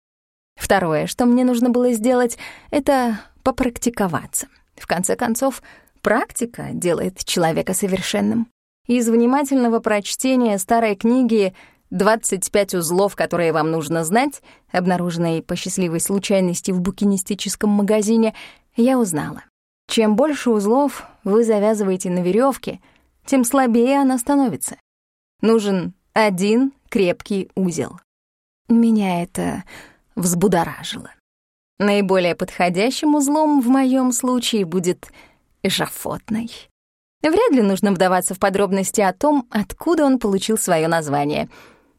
Второе, что мне нужно было сделать, это попрактиковаться. В конце концов, практика делает человека совершенным. Из внимательного прочтения старой книги «25 узлов, которые вам нужно знать», обнаруженной по счастливой случайности в букинистическом магазине, я узнала. Чем больше узлов вы завязываете на веревке, тем слабее она становится. Нужен один крепкий узел. Меня это взбудоражило. Наиболее подходящим узлом в моем случае будет эшафотный. Вряд ли нужно вдаваться в подробности о том, откуда он получил свое название.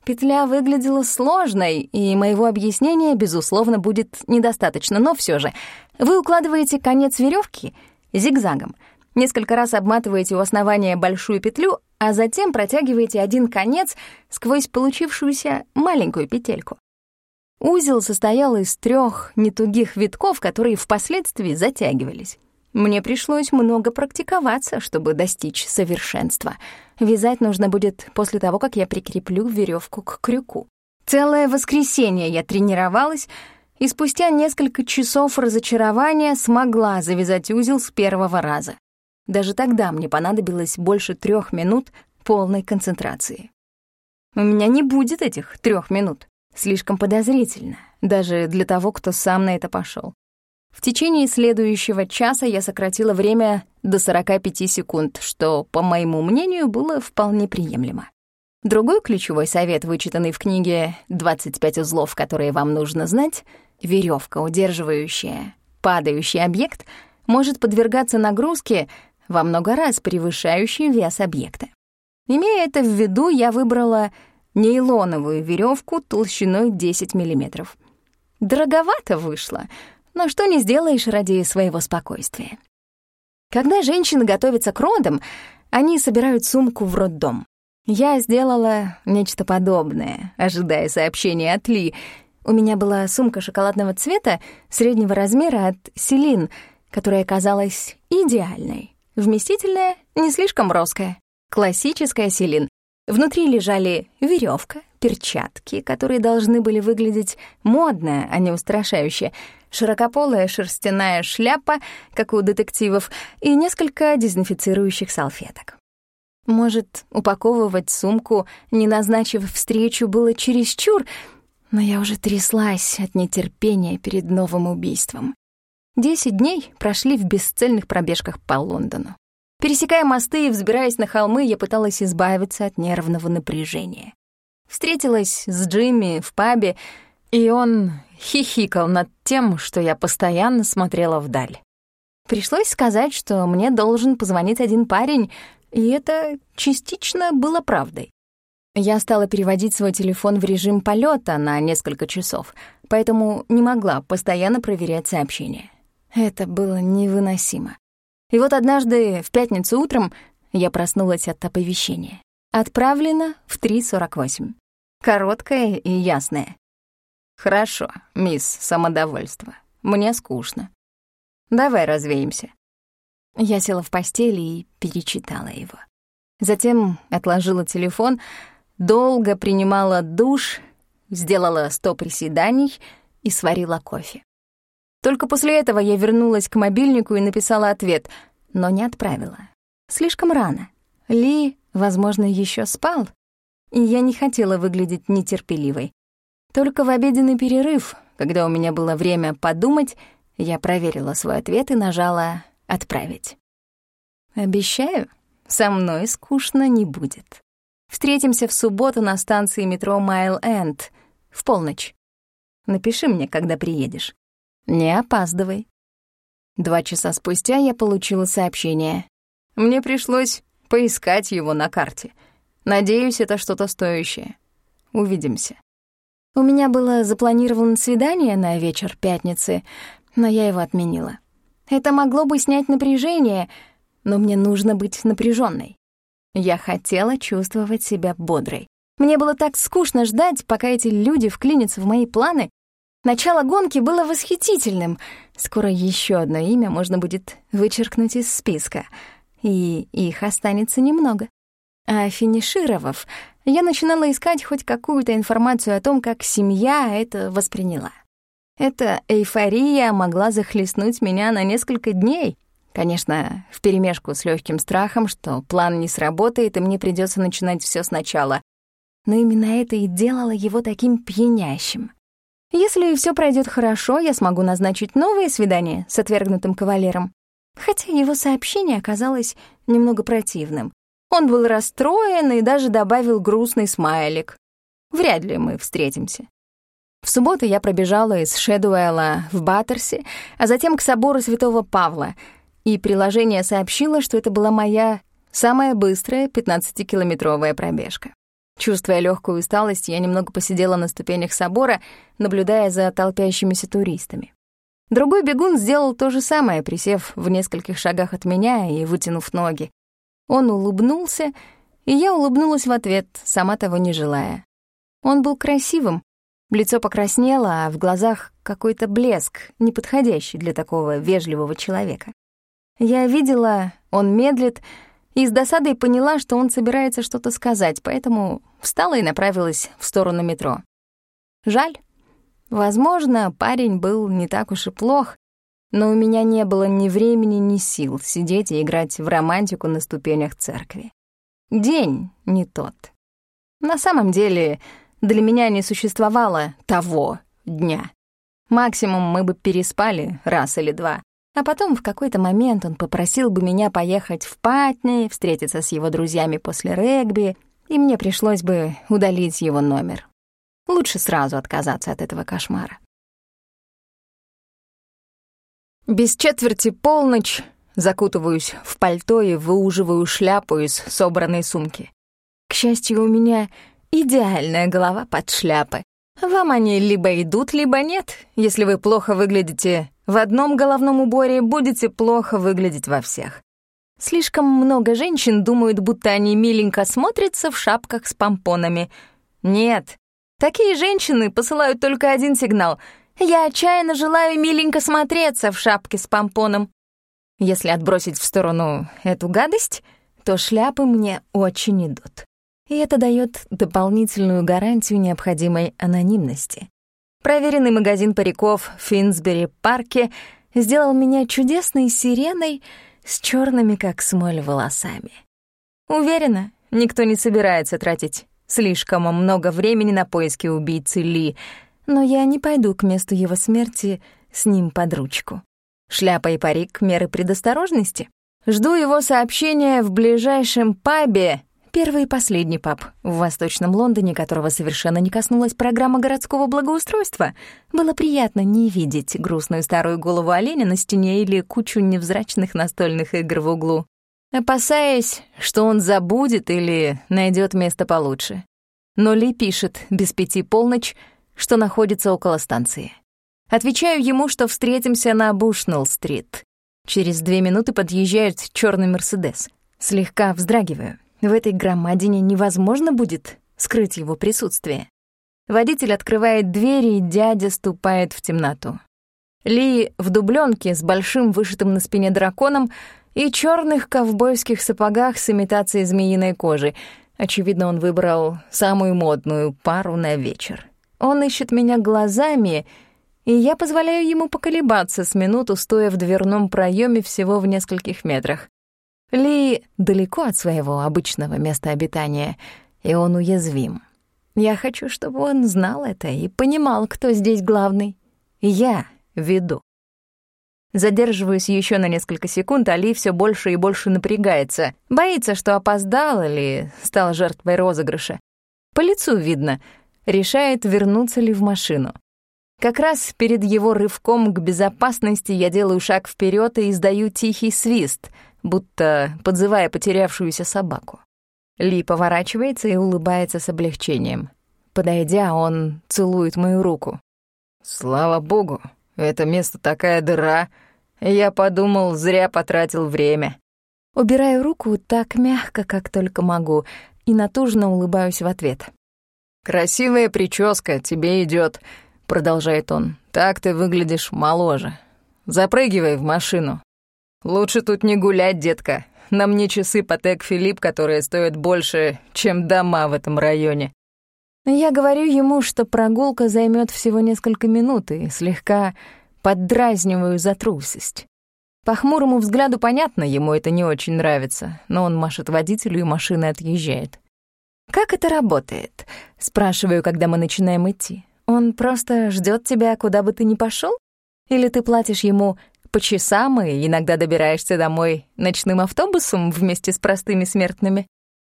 Петля выглядела сложной, и моего объяснения, безусловно, будет недостаточно, но все же. Вы укладываете конец веревки зигзагом, несколько раз обматываете у основания большую петлю, а затем протягиваете один конец сквозь получившуюся маленькую петельку. Узел состоял из трех нетугих витков, которые впоследствии затягивались. Мне пришлось много практиковаться, чтобы достичь совершенства. Вязать нужно будет после того, как я прикреплю веревку к крюку. Целое воскресенье я тренировалась, и спустя несколько часов разочарования смогла завязать узел с первого раза. Даже тогда мне понадобилось больше трех минут полной концентрации. У меня не будет этих трех минут. Слишком подозрительно, даже для того, кто сам на это пошел. В течение следующего часа я сократила время до 45 секунд, что, по моему мнению, было вполне приемлемо. Другой ключевой совет, вычитанный в книге «25 узлов, которые вам нужно знать», веревка, удерживающая падающий объект, может подвергаться нагрузке во много раз превышающей вес объекта. Имея это в виду, я выбрала нейлоновую веревку толщиной 10 мм. Дороговато вышло, но что не сделаешь ради своего спокойствия. Когда женщины готовятся к родам, они собирают сумку в роддом. Я сделала нечто подобное, ожидая сообщения от Ли. У меня была сумка шоколадного цвета среднего размера от Селин, которая казалась идеальной. Вместительная, не слишком броская. Классическая Селин, Внутри лежали веревка, перчатки, которые должны были выглядеть модно, а не устрашающе, широкополая шерстяная шляпа, как у детективов, и несколько дезинфицирующих салфеток. Может, упаковывать сумку, не назначив встречу, было чересчур, но я уже тряслась от нетерпения перед новым убийством. Десять дней прошли в бесцельных пробежках по Лондону. Пересекая мосты и взбираясь на холмы, я пыталась избавиться от нервного напряжения. Встретилась с Джимми в пабе, и он хихикал над тем, что я постоянно смотрела вдаль. Пришлось сказать, что мне должен позвонить один парень, и это частично было правдой. Я стала переводить свой телефон в режим полета на несколько часов, поэтому не могла постоянно проверять сообщения. Это было невыносимо. И вот однажды, в пятницу утром, я проснулась от оповещения. Отправлено в 3.48. Короткое и ясное. «Хорошо, мисс Самодовольство. Мне скучно. Давай развеемся». Я села в постели и перечитала его. Затем отложила телефон, долго принимала душ, сделала сто приседаний и сварила кофе. Только после этого я вернулась к мобильнику и написала ответ, но не отправила. Слишком рано. Ли, возможно, еще спал, и я не хотела выглядеть нетерпеливой. Только в обеденный перерыв, когда у меня было время подумать, я проверила свой ответ и нажала «Отправить». Обещаю, со мной скучно не будет. Встретимся в субботу на станции метро Майл-Энд в полночь. Напиши мне, когда приедешь. Не опаздывай. Два часа спустя я получила сообщение. Мне пришлось поискать его на карте. Надеюсь, это что-то стоящее. Увидимся. У меня было запланировано свидание на вечер пятницы, но я его отменила. Это могло бы снять напряжение, но мне нужно быть напряженной. Я хотела чувствовать себя бодрой. Мне было так скучно ждать, пока эти люди вклинятся в мои планы, Начало гонки было восхитительным. Скоро еще одно имя можно будет вычеркнуть из списка, и их останется немного. А финишировав, я начинала искать хоть какую-то информацию о том, как семья это восприняла. Эта эйфория могла захлестнуть меня на несколько дней. Конечно, вперемешку с легким страхом, что план не сработает, и мне придется начинать все сначала. Но именно это и делало его таким пьянящим. Если все пройдет хорошо, я смогу назначить новое свидание с отвергнутым кавалером. Хотя его сообщение оказалось немного противным. Он был расстроен и даже добавил грустный смайлик. Вряд ли мы встретимся. В субботу я пробежала из Шэдуэлла в Баттерсе, а затем к собору Святого Павла, и приложение сообщило, что это была моя самая быстрая 15-километровая пробежка. Чувствуя легкую усталость, я немного посидела на ступенях собора, наблюдая за толпящимися туристами. Другой бегун сделал то же самое, присев в нескольких шагах от меня и вытянув ноги. Он улыбнулся, и я улыбнулась в ответ, сама того не желая. Он был красивым, лицо покраснело, а в глазах какой-то блеск, неподходящий для такого вежливого человека. Я видела, он медлит, и с досадой поняла, что он собирается что-то сказать, поэтому встала и направилась в сторону метро. Жаль. Возможно, парень был не так уж и плох, но у меня не было ни времени, ни сил сидеть и играть в романтику на ступенях церкви. День не тот. На самом деле, для меня не существовало того дня. Максимум мы бы переспали раз или два, а потом в какой-то момент он попросил бы меня поехать в Патни, встретиться с его друзьями после регби, и мне пришлось бы удалить его номер. Лучше сразу отказаться от этого кошмара. Без четверти полночь закутываюсь в пальто и выуживаю шляпу из собранной сумки. К счастью, у меня идеальная голова под шляпой. Вам они либо идут, либо нет. Если вы плохо выглядите в одном головном уборе будете плохо выглядеть во всех. Слишком много женщин думают, будто они миленько смотрятся в шапках с помпонами. Нет, такие женщины посылают только один сигнал. Я отчаянно желаю миленько смотреться в шапке с помпоном. Если отбросить в сторону эту гадость, то шляпы мне очень идут. И это дает дополнительную гарантию необходимой анонимности. Проверенный магазин париков в Финсбери-парке сделал меня чудесной сиреной с черными, как смоль, волосами. Уверена, никто не собирается тратить слишком много времени на поиски убийцы Ли, но я не пойду к месту его смерти с ним под ручку. Шляпа и парик — меры предосторожности. Жду его сообщения в ближайшем пабе Первый и последний паб в Восточном Лондоне, которого совершенно не коснулась программа городского благоустройства. Было приятно не видеть грустную старую голову оленя на стене или кучу невзрачных настольных игр в углу, опасаясь, что он забудет или найдет место получше. Но Ли пишет без пяти полночь, что находится около станции. Отвечаю ему, что встретимся на Бушнелл-стрит. Через две минуты подъезжает черный Мерседес. Слегка вздрагиваю. В этой громадине невозможно будет скрыть его присутствие. Водитель открывает двери, и дядя ступает в темноту. Ли в дубленке с большим вышитым на спине драконом и черных ковбойских сапогах с имитацией змеиной кожи. Очевидно, он выбрал самую модную пару на вечер. Он ищет меня глазами, и я позволяю ему поколебаться с минуту, стоя в дверном проеме всего в нескольких метрах. Ли далеко от своего обычного места обитания, и он уязвим. Я хочу, чтобы он знал это и понимал, кто здесь главный. Я веду. Задерживаюсь еще на несколько секунд, а Ли все больше и больше напрягается. Боится, что опоздал или стал жертвой розыгрыша. По лицу видно. Решает, вернуться ли в машину. Как раз перед его рывком к безопасности я делаю шаг вперед и издаю тихий свист — будто подзывая потерявшуюся собаку. Ли поворачивается и улыбается с облегчением. Подойдя, он целует мою руку. «Слава богу, это место такая дыра. Я подумал, зря потратил время». Убираю руку так мягко, как только могу, и натужно улыбаюсь в ответ. «Красивая прическа, тебе идет, продолжает он. «Так ты выглядишь моложе. Запрыгивай в машину, «Лучше тут не гулять, детка. На мне часы Патек Филипп, которые стоят больше, чем дома в этом районе». Я говорю ему, что прогулка займет всего несколько минут и слегка поддразниваю за трусость. По хмурому взгляду понятно, ему это не очень нравится, но он машет водителю, и машина отъезжает. «Как это работает?» — спрашиваю, когда мы начинаем идти. «Он просто ждет тебя, куда бы ты ни пошел? Или ты платишь ему по часам и иногда добираешься домой ночным автобусом вместе с простыми смертными.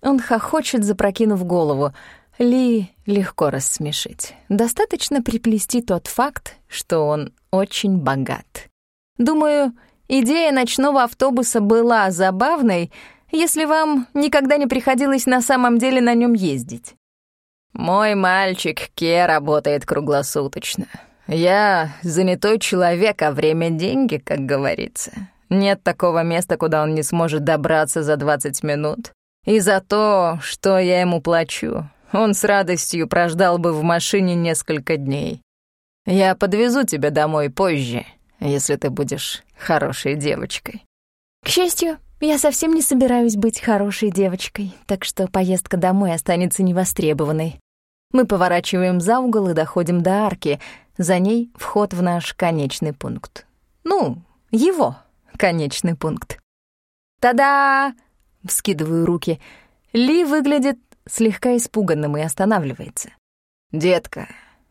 Он хохочет, запрокинув голову. Ли легко рассмешить. Достаточно приплести тот факт, что он очень богат. Думаю, идея ночного автобуса была забавной, если вам никогда не приходилось на самом деле на нем ездить. Мой мальчик Ке работает круглосуточно. Я занятой человек, а время — деньги, как говорится. Нет такого места, куда он не сможет добраться за 20 минут. И за то, что я ему плачу, он с радостью прождал бы в машине несколько дней. Я подвезу тебя домой позже, если ты будешь хорошей девочкой. К счастью, я совсем не собираюсь быть хорошей девочкой, так что поездка домой останется невостребованной. Мы поворачиваем за угол и доходим до арки. За ней вход в наш конечный пункт. Ну, его конечный пункт. «Та-да!» — вскидываю руки. Ли выглядит слегка испуганным и останавливается. «Детка,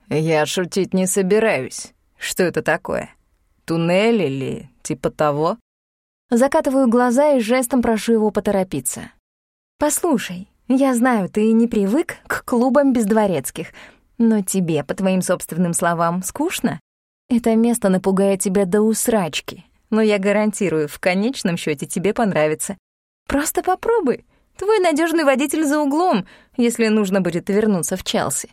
я шутить не собираюсь. Что это такое? Туннель или типа того?» Закатываю глаза и жестом прошу его поторопиться. «Послушай, я знаю, ты не привык к клубам бездворецких, но тебе, по твоим собственным словам, скучно? Это место напугает тебя до усрачки, но я гарантирую, в конечном счете тебе понравится. Просто попробуй. Твой надежный водитель за углом, если нужно будет вернуться в Челси.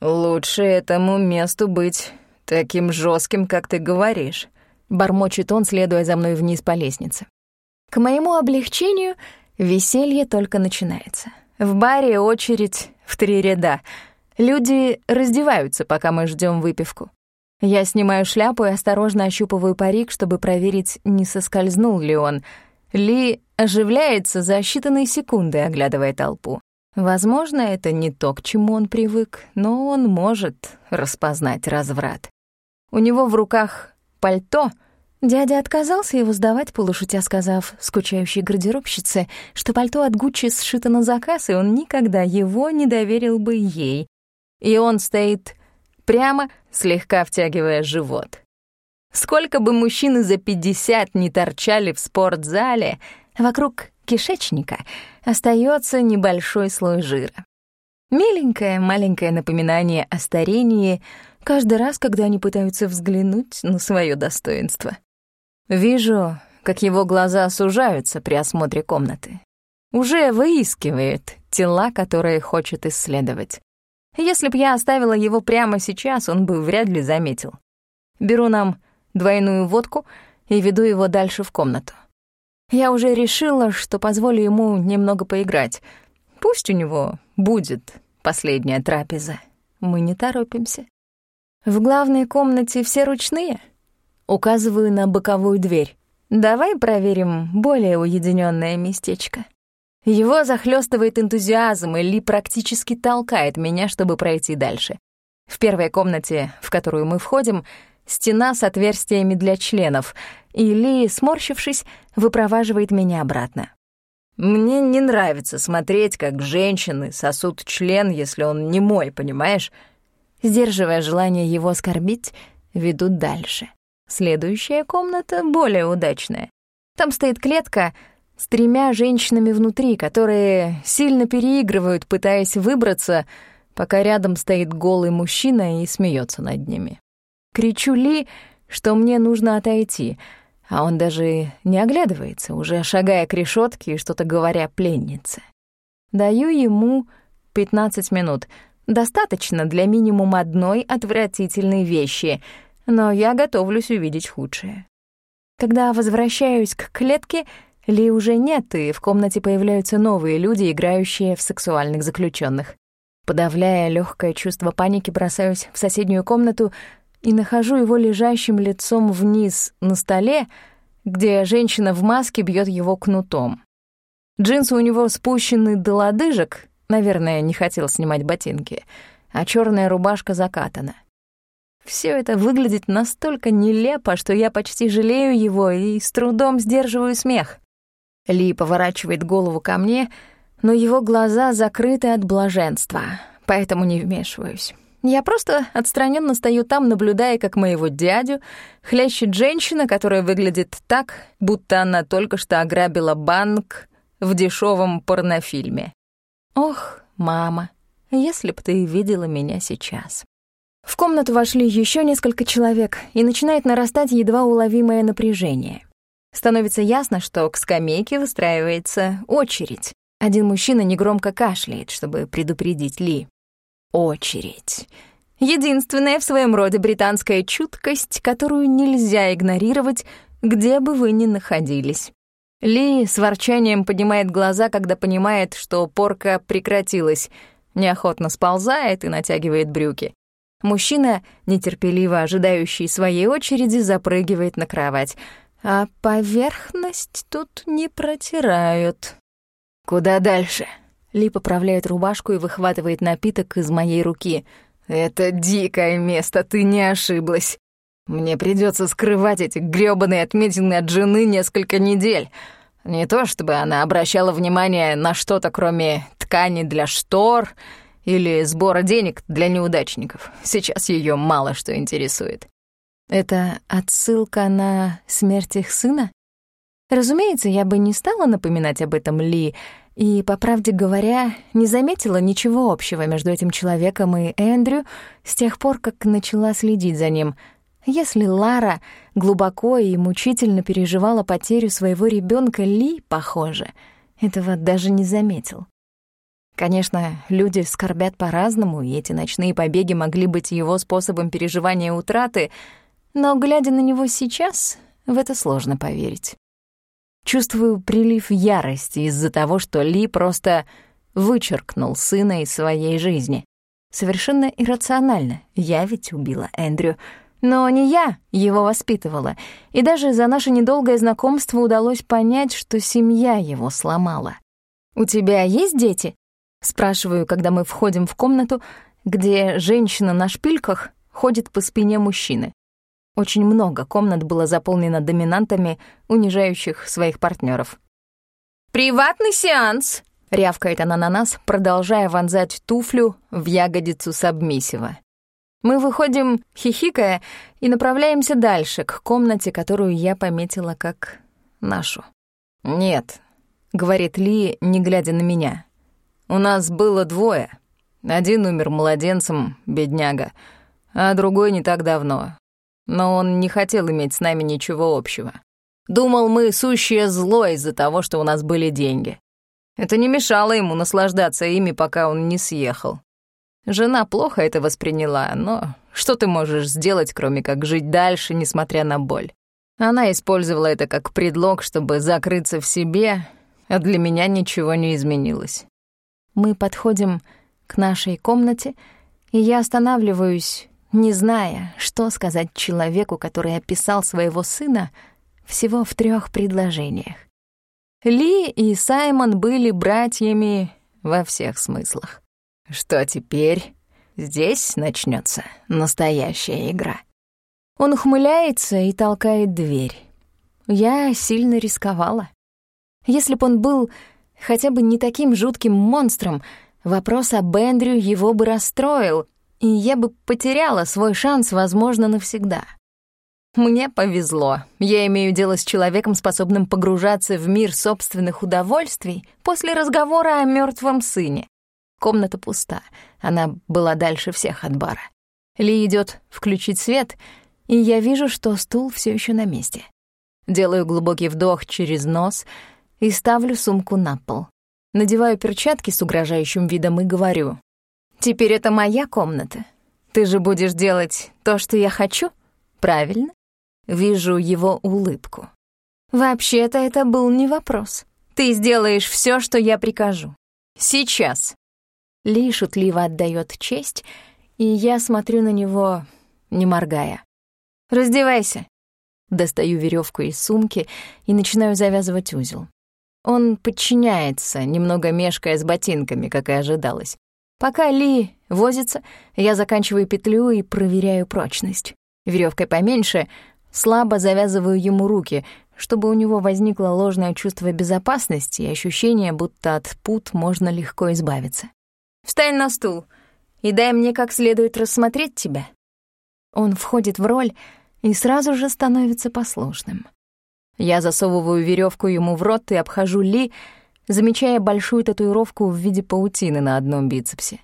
Лучше этому месту быть таким жестким, как ты говоришь, бормочет он, следуя за мной вниз по лестнице. К моему облегчению веселье только начинается. В баре очередь в три ряда. Люди раздеваются, пока мы ждем выпивку. Я снимаю шляпу и осторожно ощупываю парик, чтобы проверить, не соскользнул ли он. Ли оживляется за считанные секунды, оглядывая толпу. Возможно, это не то, к чему он привык, но он может распознать разврат. У него в руках пальто. Дядя отказался его сдавать, полушутя сказав скучающей гардеробщице, что пальто от Гуччи сшито на заказ, и он никогда его не доверил бы ей. И он стоит прямо, слегка втягивая живот. Сколько бы мужчины за 50 не торчали в спортзале, вокруг кишечника остается небольшой слой жира. Миленькое маленькое напоминание о старении каждый раз, когда они пытаются взглянуть на свое достоинство. Вижу, как его глаза сужаются при осмотре комнаты. Уже выискивает тела, которые хочет исследовать. Если б я оставила его прямо сейчас, он бы вряд ли заметил. Беру нам двойную водку и веду его дальше в комнату. Я уже решила, что позволю ему немного поиграть. Пусть у него будет последняя трапеза. Мы не торопимся. В главной комнате все ручные. Указываю на боковую дверь. Давай проверим более уединенное местечко. Его захлестывает энтузиазм, и Ли практически толкает меня, чтобы пройти дальше. В первой комнате, в которую мы входим, стена с отверстиями для членов, и Ли, сморщившись, выпроваживает меня обратно. Мне не нравится смотреть, как женщины сосут член, если он не мой, понимаешь? Сдерживая желание его оскорбить, ведут дальше. Следующая комната более удачная. Там стоит клетка — с тремя женщинами внутри, которые сильно переигрывают, пытаясь выбраться, пока рядом стоит голый мужчина и смеется над ними. Кричу Ли, что мне нужно отойти, а он даже не оглядывается, уже шагая к решетке и что-то говоря пленнице. Даю ему 15 минут. Достаточно для минимум одной отвратительной вещи, но я готовлюсь увидеть худшее. Когда возвращаюсь к клетке — ли уже нет, и в комнате появляются новые люди, играющие в сексуальных заключенных. Подавляя легкое чувство паники, бросаюсь в соседнюю комнату и нахожу его лежащим лицом вниз на столе, где женщина в маске бьет его кнутом. Джинсы у него спущены до лодыжек, наверное, не хотел снимать ботинки, а черная рубашка закатана. Все это выглядит настолько нелепо, что я почти жалею его и с трудом сдерживаю смех. Ли поворачивает голову ко мне, но его глаза закрыты от блаженства, поэтому не вмешиваюсь. Я просто отстраненно стою там, наблюдая, как моего дядю хлещет женщина, которая выглядит так, будто она только что ограбила банк в дешевом порнофильме. Ох, мама, если б ты видела меня сейчас. В комнату вошли еще несколько человек, и начинает нарастать едва уловимое напряжение. Становится ясно, что к скамейке выстраивается очередь. Один мужчина негромко кашляет, чтобы предупредить Ли. Очередь. Единственная в своем роде британская чуткость, которую нельзя игнорировать, где бы вы ни находились. Ли с ворчанием поднимает глаза, когда понимает, что порка прекратилась, неохотно сползает и натягивает брюки. Мужчина, нетерпеливо ожидающий своей очереди, запрыгивает на кровать. А поверхность тут не протирают. «Куда дальше?» Ли поправляет рубашку и выхватывает напиток из моей руки. «Это дикое место, ты не ошиблась. Мне придется скрывать эти грёбаные отметины от жены несколько недель. Не то чтобы она обращала внимание на что-то, кроме ткани для штор или сбора денег для неудачников. Сейчас ее мало что интересует. Это отсылка на смерть их сына? Разумеется, я бы не стала напоминать об этом Ли, и, по правде говоря, не заметила ничего общего между этим человеком и Эндрю с тех пор, как начала следить за ним. Если Лара глубоко и мучительно переживала потерю своего ребенка, Ли, похоже, этого даже не заметил. Конечно, люди скорбят по-разному, и эти ночные побеги могли быть его способом переживания утраты, но, глядя на него сейчас, в это сложно поверить. Чувствую прилив ярости из-за того, что Ли просто вычеркнул сына из своей жизни. Совершенно иррационально. Я ведь убила Эндрю. Но не я его воспитывала. И даже за наше недолгое знакомство удалось понять, что семья его сломала. «У тебя есть дети?» Спрашиваю, когда мы входим в комнату, где женщина на шпильках ходит по спине мужчины. Очень много комнат было заполнено доминантами, унижающих своих партнеров. «Приватный сеанс!» — рявкает она на нас, продолжая вонзать туфлю в ягодицу сабмиссива. Мы выходим, хихикая, и направляемся дальше, к комнате, которую я пометила как нашу. «Нет», — говорит Ли, не глядя на меня. «У нас было двое. Один умер младенцем, бедняга, а другой не так давно но он не хотел иметь с нами ничего общего. Думал, мы сущее зло из-за того, что у нас были деньги. Это не мешало ему наслаждаться ими, пока он не съехал. Жена плохо это восприняла, но что ты можешь сделать, кроме как жить дальше, несмотря на боль? Она использовала это как предлог, чтобы закрыться в себе, а для меня ничего не изменилось. Мы подходим к нашей комнате, и я останавливаюсь, не зная, что сказать человеку, который описал своего сына всего в трех предложениях. Ли и Саймон были братьями во всех смыслах. Что теперь? Здесь начнется настоящая игра. Он ухмыляется и толкает дверь. Я сильно рисковала. Если б он был хотя бы не таким жутким монстром, вопрос об Эндрю его бы расстроил — и я бы потеряла свой шанс, возможно, навсегда. Мне повезло. Я имею дело с человеком, способным погружаться в мир собственных удовольствий после разговора о мертвом сыне. Комната пуста. Она была дальше всех от бара. Ли идет включить свет, и я вижу, что стул все еще на месте. Делаю глубокий вдох через нос и ставлю сумку на пол. Надеваю перчатки с угрожающим видом и говорю. Теперь это моя комната. Ты же будешь делать то, что я хочу? Правильно? Вижу его улыбку. Вообще-то это был не вопрос. Ты сделаешь все, что я прикажу. Сейчас. Ли шутливо отдает честь, и я смотрю на него, не моргая. «Раздевайся». Достаю веревку из сумки и начинаю завязывать узел. Он подчиняется, немного мешкая с ботинками, как и ожидалось. Пока Ли возится, я заканчиваю петлю и проверяю прочность. Веревкой поменьше слабо завязываю ему руки, чтобы у него возникло ложное чувство безопасности и ощущение, будто от пут можно легко избавиться. «Встань на стул и дай мне как следует рассмотреть тебя». Он входит в роль и сразу же становится послушным. Я засовываю веревку ему в рот и обхожу Ли, замечая большую татуировку в виде паутины на одном бицепсе.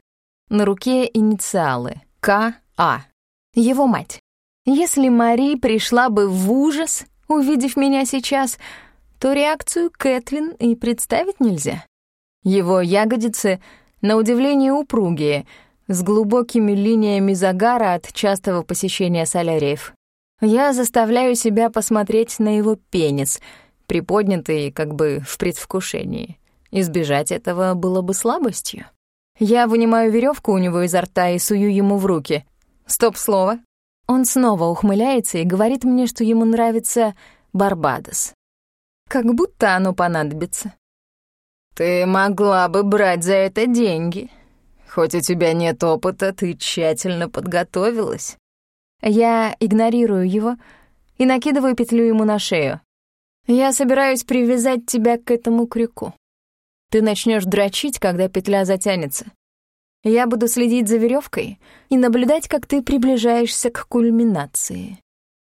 На руке инициалы К.А. Его мать. Если Мари пришла бы в ужас, увидев меня сейчас, то реакцию Кэтлин и представить нельзя. Его ягодицы, на удивление, упругие, с глубокими линиями загара от частого посещения соляриев. Я заставляю себя посмотреть на его пенис, приподнятый как бы в предвкушении. Избежать этого было бы слабостью. Я вынимаю веревку у него изо рта и сую ему в руки. Стоп-слово. Он снова ухмыляется и говорит мне, что ему нравится Барбадос. Как будто оно понадобится. «Ты могла бы брать за это деньги. Хоть у тебя нет опыта, ты тщательно подготовилась». Я игнорирую его и накидываю петлю ему на шею. Я собираюсь привязать тебя к этому крюку. Ты начнешь дрочить, когда петля затянется. Я буду следить за веревкой и наблюдать, как ты приближаешься к кульминации.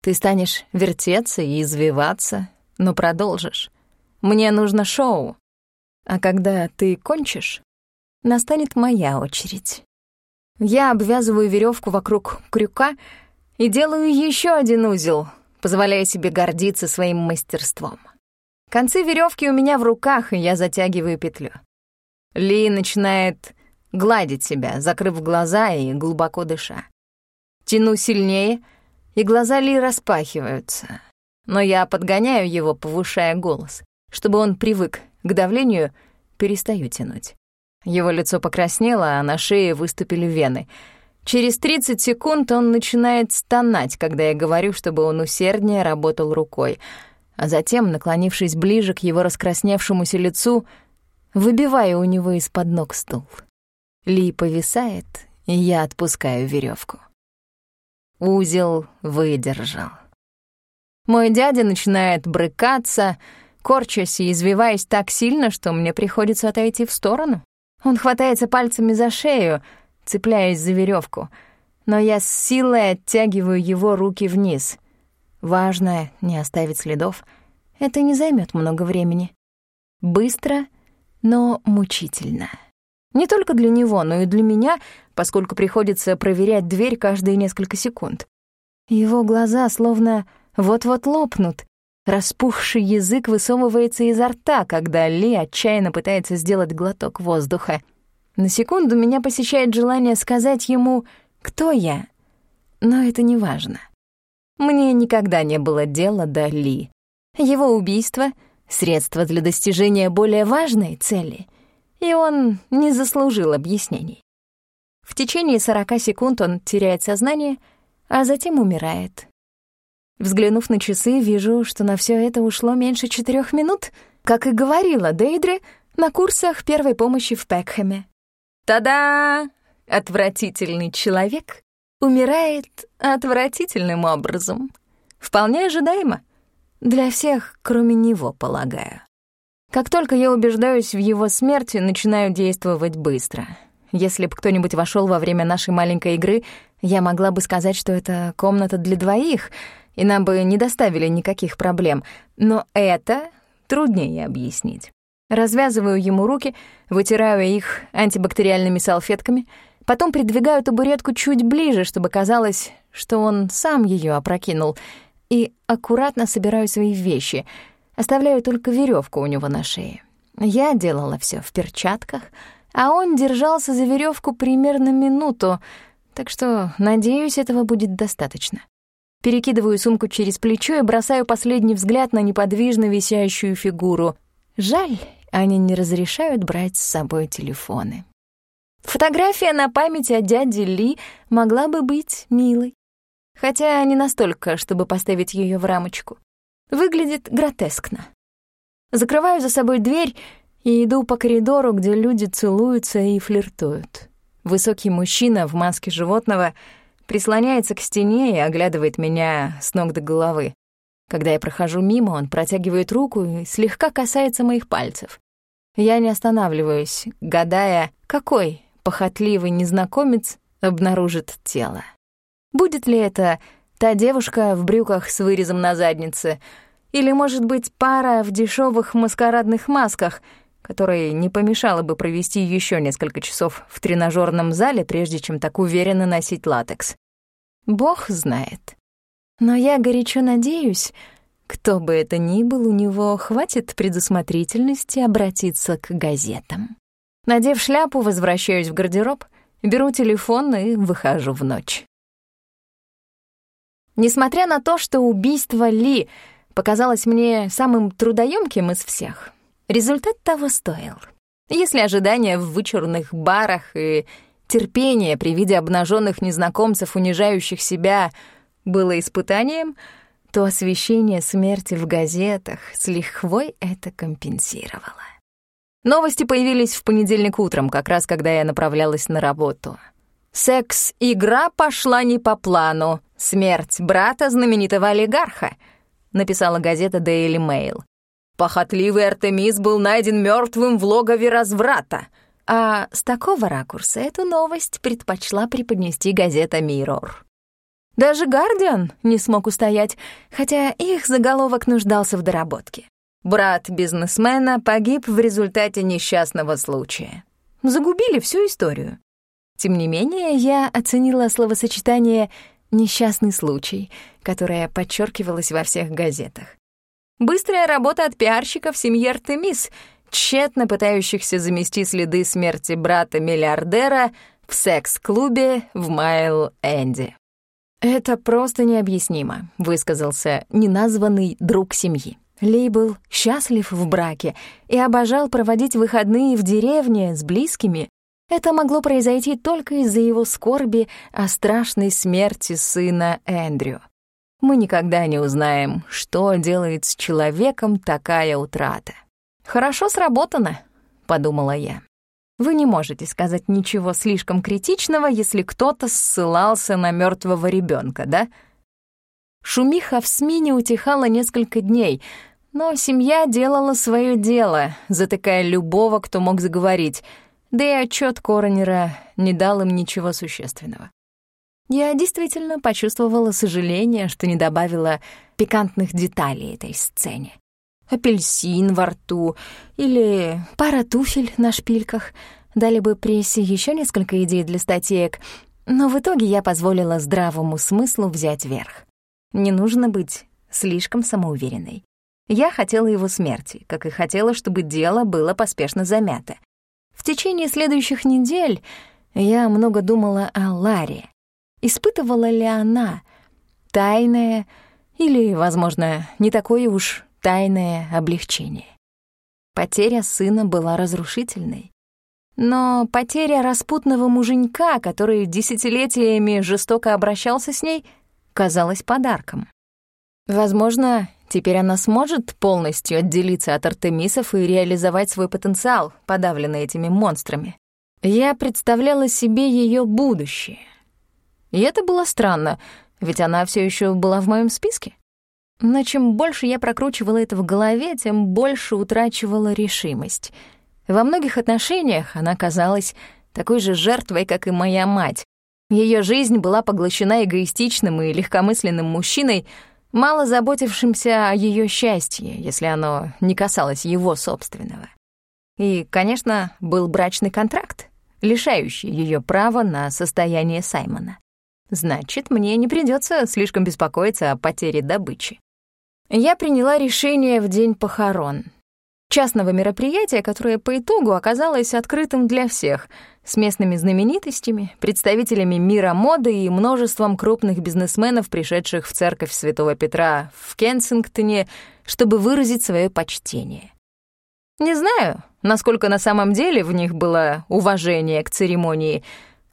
Ты станешь вертеться и извиваться, но продолжишь. Мне нужно шоу. А когда ты кончишь, настанет моя очередь. Я обвязываю веревку вокруг крюка и делаю еще один узел, позволяя себе гордиться своим мастерством. Концы веревки у меня в руках, и я затягиваю петлю. Ли начинает гладить себя, закрыв глаза и глубоко дыша. Тяну сильнее, и глаза Ли распахиваются. Но я подгоняю его, повышая голос. Чтобы он привык к давлению, перестаю тянуть. Его лицо покраснело, а на шее выступили вены — Через 30 секунд он начинает стонать, когда я говорю, чтобы он усерднее работал рукой, а затем, наклонившись ближе к его раскрасневшемуся лицу, выбиваю у него из-под ног стул. Ли повисает, и я отпускаю веревку. Узел выдержал. Мой дядя начинает брыкаться, корчась и извиваясь так сильно, что мне приходится отойти в сторону. Он хватается пальцами за шею — цепляясь за веревку, но я с силой оттягиваю его руки вниз. Важно не оставить следов. Это не займет много времени. Быстро, но мучительно. Не только для него, но и для меня, поскольку приходится проверять дверь каждые несколько секунд. Его глаза словно вот-вот лопнут. Распухший язык высовывается изо рта, когда Ли отчаянно пытается сделать глоток воздуха — на секунду меня посещает желание сказать ему, кто я, но это не важно. Мне никогда не было дела до Ли. Его убийство — средство для достижения более важной цели, и он не заслужил объяснений. В течение 40 секунд он теряет сознание, а затем умирает. Взглянув на часы, вижу, что на все это ушло меньше четырех минут, как и говорила Дейдре на курсах первой помощи в Пекхэме. Та-да! Отвратительный человек умирает отвратительным образом. Вполне ожидаемо. Для всех, кроме него, полагаю. Как только я убеждаюсь в его смерти, начинаю действовать быстро. Если бы кто-нибудь вошел во время нашей маленькой игры, я могла бы сказать, что это комната для двоих, и нам бы не доставили никаких проблем. Но это труднее объяснить. Развязываю ему руки, вытираю их антибактериальными салфетками, потом придвигаю табуретку чуть ближе, чтобы казалось, что он сам ее опрокинул, и аккуратно собираю свои вещи, оставляю только веревку у него на шее. Я делала все в перчатках, а он держался за веревку примерно минуту, так что, надеюсь, этого будет достаточно. Перекидываю сумку через плечо и бросаю последний взгляд на неподвижно висящую фигуру. Жаль, они не разрешают брать с собой телефоны. Фотография на память о дяде Ли могла бы быть милой, хотя не настолько, чтобы поставить ее в рамочку. Выглядит гротескно. Закрываю за собой дверь и иду по коридору, где люди целуются и флиртуют. Высокий мужчина в маске животного прислоняется к стене и оглядывает меня с ног до головы. Когда я прохожу мимо, он протягивает руку и слегка касается моих пальцев. Я не останавливаюсь, гадая, какой похотливый незнакомец обнаружит тело. Будет ли это та девушка в брюках с вырезом на заднице, или, может быть, пара в дешевых маскарадных масках, которой не помешало бы провести еще несколько часов в тренажерном зале, прежде чем так уверенно носить латекс. Бог знает. Но я горячо надеюсь, кто бы это ни был, у него хватит предусмотрительности обратиться к газетам. Надев шляпу, возвращаюсь в гардероб, беру телефон и выхожу в ночь. Несмотря на то, что убийство Ли показалось мне самым трудоемким из всех, результат того стоил. Если ожидания в вычурных барах и терпение при виде обнаженных незнакомцев, унижающих себя, было испытанием, то освещение смерти в газетах с лихвой это компенсировало. Новости появились в понедельник утром, как раз когда я направлялась на работу. «Секс-игра пошла не по плану. Смерть брата знаменитого олигарха», — написала газета Daily Mail. «Похотливый Артемис был найден мертвым в логове разврата», а с такого ракурса эту новость предпочла преподнести газета «Mirror». Даже «Гардиан» не смог устоять, хотя их заголовок нуждался в доработке. Брат бизнесмена погиб в результате несчастного случая. Загубили всю историю. Тем не менее, я оценила словосочетание «несчастный случай», которое подчеркивалось во всех газетах. Быстрая работа от пиарщиков семьи Артемис, тщетно пытающихся замести следы смерти брата-миллиардера в секс-клубе в Майл-Энди. «Это просто необъяснимо», — высказался неназванный друг семьи. Ли был счастлив в браке и обожал проводить выходные в деревне с близкими, это могло произойти только из-за его скорби о страшной смерти сына Эндрю. Мы никогда не узнаем, что делает с человеком такая утрата. «Хорошо сработано», — подумала я. Вы не можете сказать ничего слишком критичного, если кто-то ссылался на мертвого ребенка, да? Шумиха в СМИ не утихала несколько дней, но семья делала свое дело, затыкая любого, кто мог заговорить — да и отчет Коронера не дал им ничего существенного. Я действительно почувствовала сожаление, что не добавила пикантных деталей этой сцене. Апельсин во рту или пара туфель на шпильках дали бы прессе еще несколько идей для статеек, но в итоге я позволила здравому смыслу взять верх. Не нужно быть слишком самоуверенной. Я хотела его смерти, как и хотела, чтобы дело было поспешно замято. В течение следующих недель я много думала о Ларе. Испытывала ли она тайное или, возможно, не такое уж тайное облегчение? Потеря сына была разрушительной. Но потеря распутного муженька, который десятилетиями жестоко обращался с ней, казалась подарком. Возможно, Теперь она сможет полностью отделиться от Артемисов и реализовать свой потенциал, подавленный этими монстрами. Я представляла себе ее будущее. И это было странно, ведь она все еще была в моем списке. Но чем больше я прокручивала это в голове, тем больше утрачивала решимость. Во многих отношениях она казалась такой же жертвой, как и моя мать. Ее жизнь была поглощена эгоистичным и легкомысленным мужчиной, мало заботившимся о ее счастье, если оно не касалось его собственного. И, конечно, был брачный контракт, лишающий ее права на состояние Саймона. Значит, мне не придется слишком беспокоиться о потере добычи. Я приняла решение в день похорон — частного мероприятия, которое по итогу оказалось открытым для всех, с местными знаменитостями, представителями мира моды и множеством крупных бизнесменов, пришедших в церковь Святого Петра в Кенсингтоне, чтобы выразить свое почтение. Не знаю, насколько на самом деле в них было уважение к церемонии,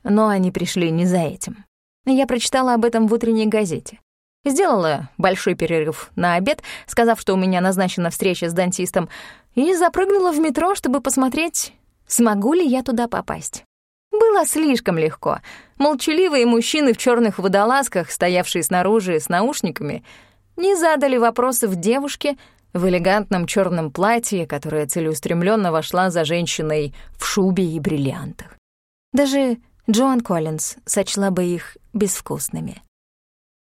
но они пришли не за этим. Я прочитала об этом в утренней газете. Сделала большой перерыв на обед, сказав, что у меня назначена встреча с дантистом, и запрыгнула в метро, чтобы посмотреть, смогу ли я туда попасть. Было слишком легко. Молчаливые мужчины в черных водолазках, стоявшие снаружи с наушниками, не задали вопросов девушке в элегантном черном платье, которая целеустремленно вошла за женщиной в шубе и бриллиантах. Даже Джоан Коллинз сочла бы их безвкусными.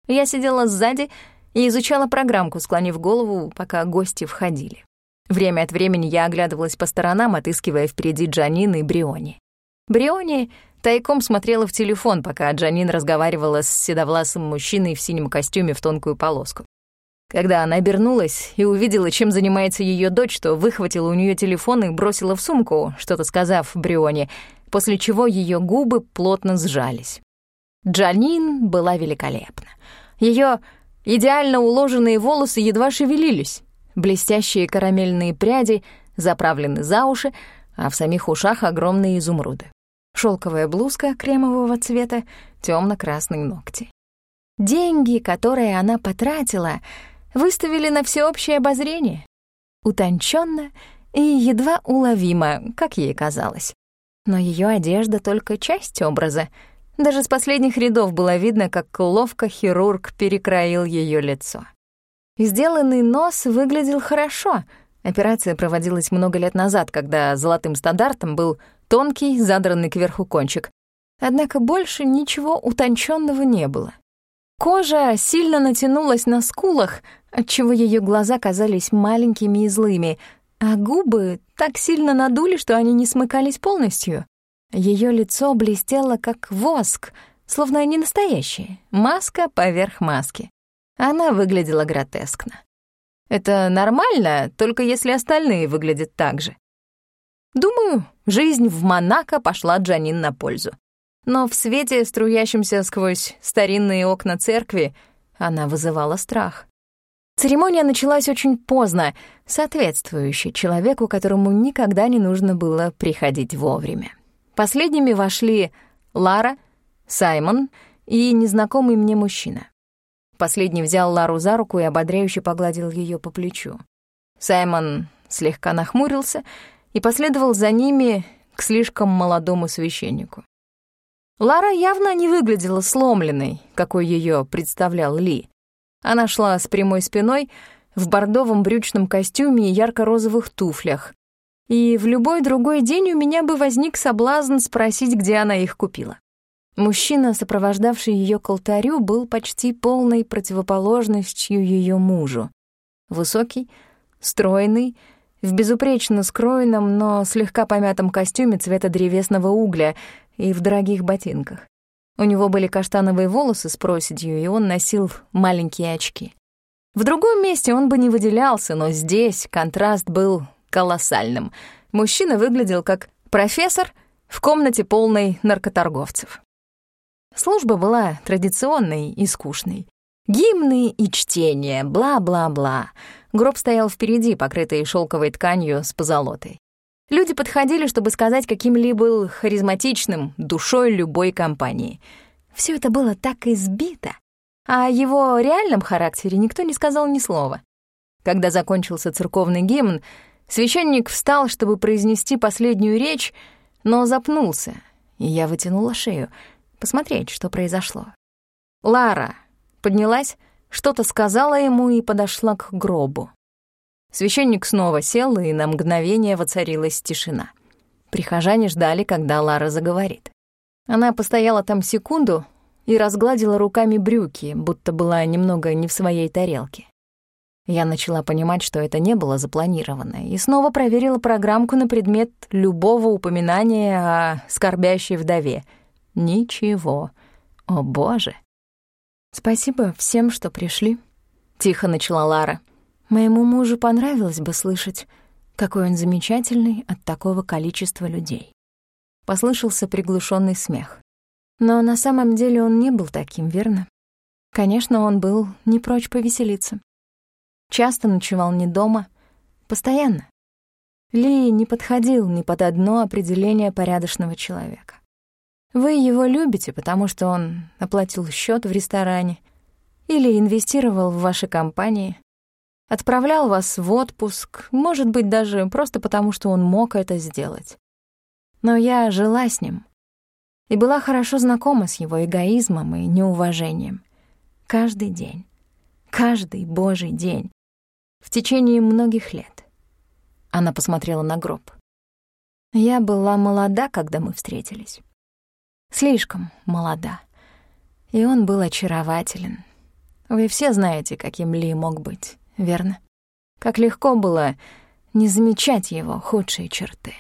Я сидела сзади и изучала программку, склонив голову, пока гости входили. Время от времени я оглядывалась по сторонам, отыскивая впереди Джанин и Бриони. Бриони тайком смотрела в телефон, пока Джанин разговаривала с седовласым мужчиной в синем костюме в тонкую полоску. Когда она обернулась и увидела, чем занимается ее дочь, то выхватила у нее телефон и бросила в сумку, что-то сказав Брионе, после чего ее губы плотно сжались. Джанин была великолепна. Ее идеально уложенные волосы едва шевелились, блестящие карамельные пряди заправлены за уши, а в самих ушах огромные изумруды. Шелковая блузка кремового цвета, темно красные ногти. Деньги, которые она потратила, выставили на всеобщее обозрение. Утонченно и едва уловимо, как ей казалось. Но ее одежда — только часть образа. Даже с последних рядов было видно, как ловко хирург перекроил ее лицо. Сделанный нос выглядел хорошо. Операция проводилась много лет назад, когда золотым стандартом был тонкий, задранный кверху кончик. Однако больше ничего утонченного не было. Кожа сильно натянулась на скулах, отчего ее глаза казались маленькими и злыми, а губы так сильно надули, что они не смыкались полностью. Ее лицо блестело, как воск, словно не настоящее, маска поверх маски. Она выглядела гротескно. Это нормально, только если остальные выглядят так же. Думаю, жизнь в Монако пошла Джанин на пользу. Но в свете, струящемся сквозь старинные окна церкви, она вызывала страх. Церемония началась очень поздно, соответствующе человеку, которому никогда не нужно было приходить вовремя. Последними вошли Лара, Саймон и незнакомый мне мужчина. Последний взял Лару за руку и ободряюще погладил ее по плечу. Саймон слегка нахмурился и последовал за ними к слишком молодому священнику. Лара явно не выглядела сломленной, какой ее представлял Ли. Она шла с прямой спиной, в бордовом брючном костюме и ярко-розовых туфлях. И в любой другой день у меня бы возник соблазн спросить, где она их купила. Мужчина, сопровождавший ее к алтарю, был почти полной противоположностью ее мужу. Высокий, стройный, в безупречно скроенном, но слегка помятом костюме цвета древесного угля и в дорогих ботинках. У него были каштановые волосы с проседью, и он носил маленькие очки. В другом месте он бы не выделялся, но здесь контраст был колоссальным. Мужчина выглядел как профессор в комнате полной наркоторговцев. Служба была традиционной и скучной. Гимны и чтение, бла-бла-бла. Гроб стоял впереди, покрытый шелковой тканью с позолотой. Люди подходили, чтобы сказать, каким ли был харизматичным, душой любой компании. Все это было так избито, а о его реальном характере никто не сказал ни слова. Когда закончился церковный гимн, священник встал, чтобы произнести последнюю речь, но запнулся, и я вытянула шею — посмотреть, что произошло. Лара поднялась, что-то сказала ему и подошла к гробу. Священник снова сел, и на мгновение воцарилась тишина. Прихожане ждали, когда Лара заговорит. Она постояла там секунду и разгладила руками брюки, будто была немного не в своей тарелке. Я начала понимать, что это не было запланировано, и снова проверила программку на предмет любого упоминания о скорбящей вдове — Ничего. О, боже. Спасибо всем, что пришли. Тихо начала Лара. Моему мужу понравилось бы слышать, какой он замечательный от такого количества людей. Послышался приглушенный смех. Но на самом деле он не был таким, верно? Конечно, он был не прочь повеселиться. Часто ночевал не дома, постоянно. Ли не подходил ни под одно определение порядочного человека. Вы его любите, потому что он оплатил счет в ресторане или инвестировал в ваши компании, отправлял вас в отпуск, может быть, даже просто потому, что он мог это сделать. Но я жила с ним и была хорошо знакома с его эгоизмом и неуважением. Каждый день, каждый божий день, в течение многих лет. Она посмотрела на гроб. Я была молода, когда мы встретились. Слишком молода. И он был очарователен. Вы все знаете, каким Ли мог быть, верно? Как легко было не замечать его худшие черты.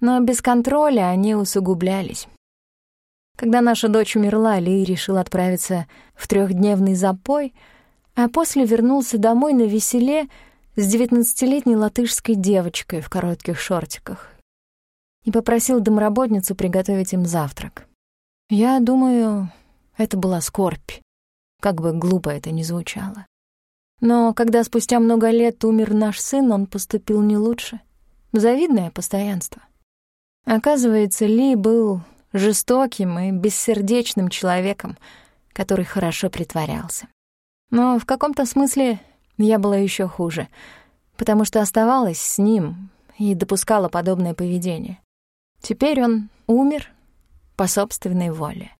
Но без контроля они усугублялись. Когда наша дочь умерла, Ли решил отправиться в трехдневный запой, а после вернулся домой на веселе с девятнадцатилетней латышской девочкой в коротких шортиках и попросил домработницу приготовить им завтрак. Я думаю, это была скорбь, как бы глупо это ни звучало. Но когда спустя много лет умер наш сын, он поступил не лучше. Завидное постоянство. Оказывается, Ли был жестоким и бессердечным человеком, который хорошо притворялся. Но в каком-то смысле я была еще хуже, потому что оставалась с ним и допускала подобное поведение. Теперь он умер по собственной воле.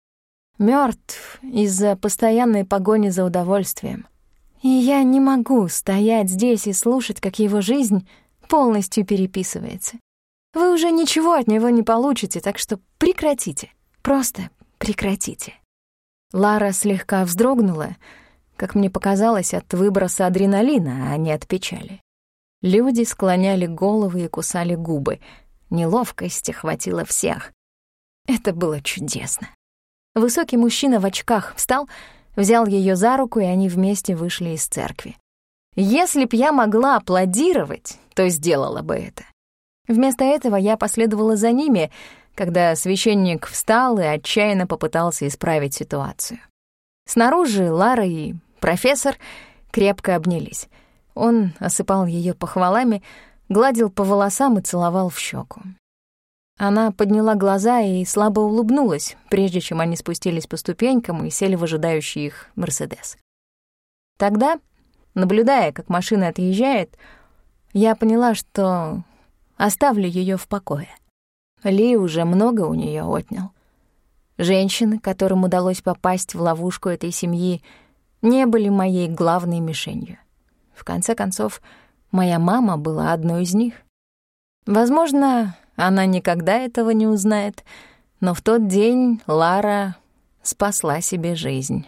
Мертв из-за постоянной погони за удовольствием — и я не могу стоять здесь и слушать, как его жизнь полностью переписывается. Вы уже ничего от него не получите, так что прекратите. Просто прекратите. Лара слегка вздрогнула, как мне показалось, от выброса адреналина, а не от печали. Люди склоняли головы и кусали губы. Неловкость охватила всех. Это было чудесно. Высокий мужчина в очках встал взял ее за руку, и они вместе вышли из церкви. Если б я могла аплодировать, то сделала бы это. Вместо этого я последовала за ними, когда священник встал и отчаянно попытался исправить ситуацию. Снаружи Лара и профессор крепко обнялись. Он осыпал ее похвалами, гладил по волосам и целовал в щеку. Она подняла глаза и слабо улыбнулась, прежде чем они спустились по ступенькам и сели в ожидающий их «Мерседес». Тогда, наблюдая, как машина отъезжает, я поняла, что оставлю ее в покое. Ли уже много у нее отнял. Женщины, которым удалось попасть в ловушку этой семьи, не были моей главной мишенью. В конце концов, моя мама была одной из них. Возможно, она никогда этого не узнает, но в тот день Лара спасла себе жизнь.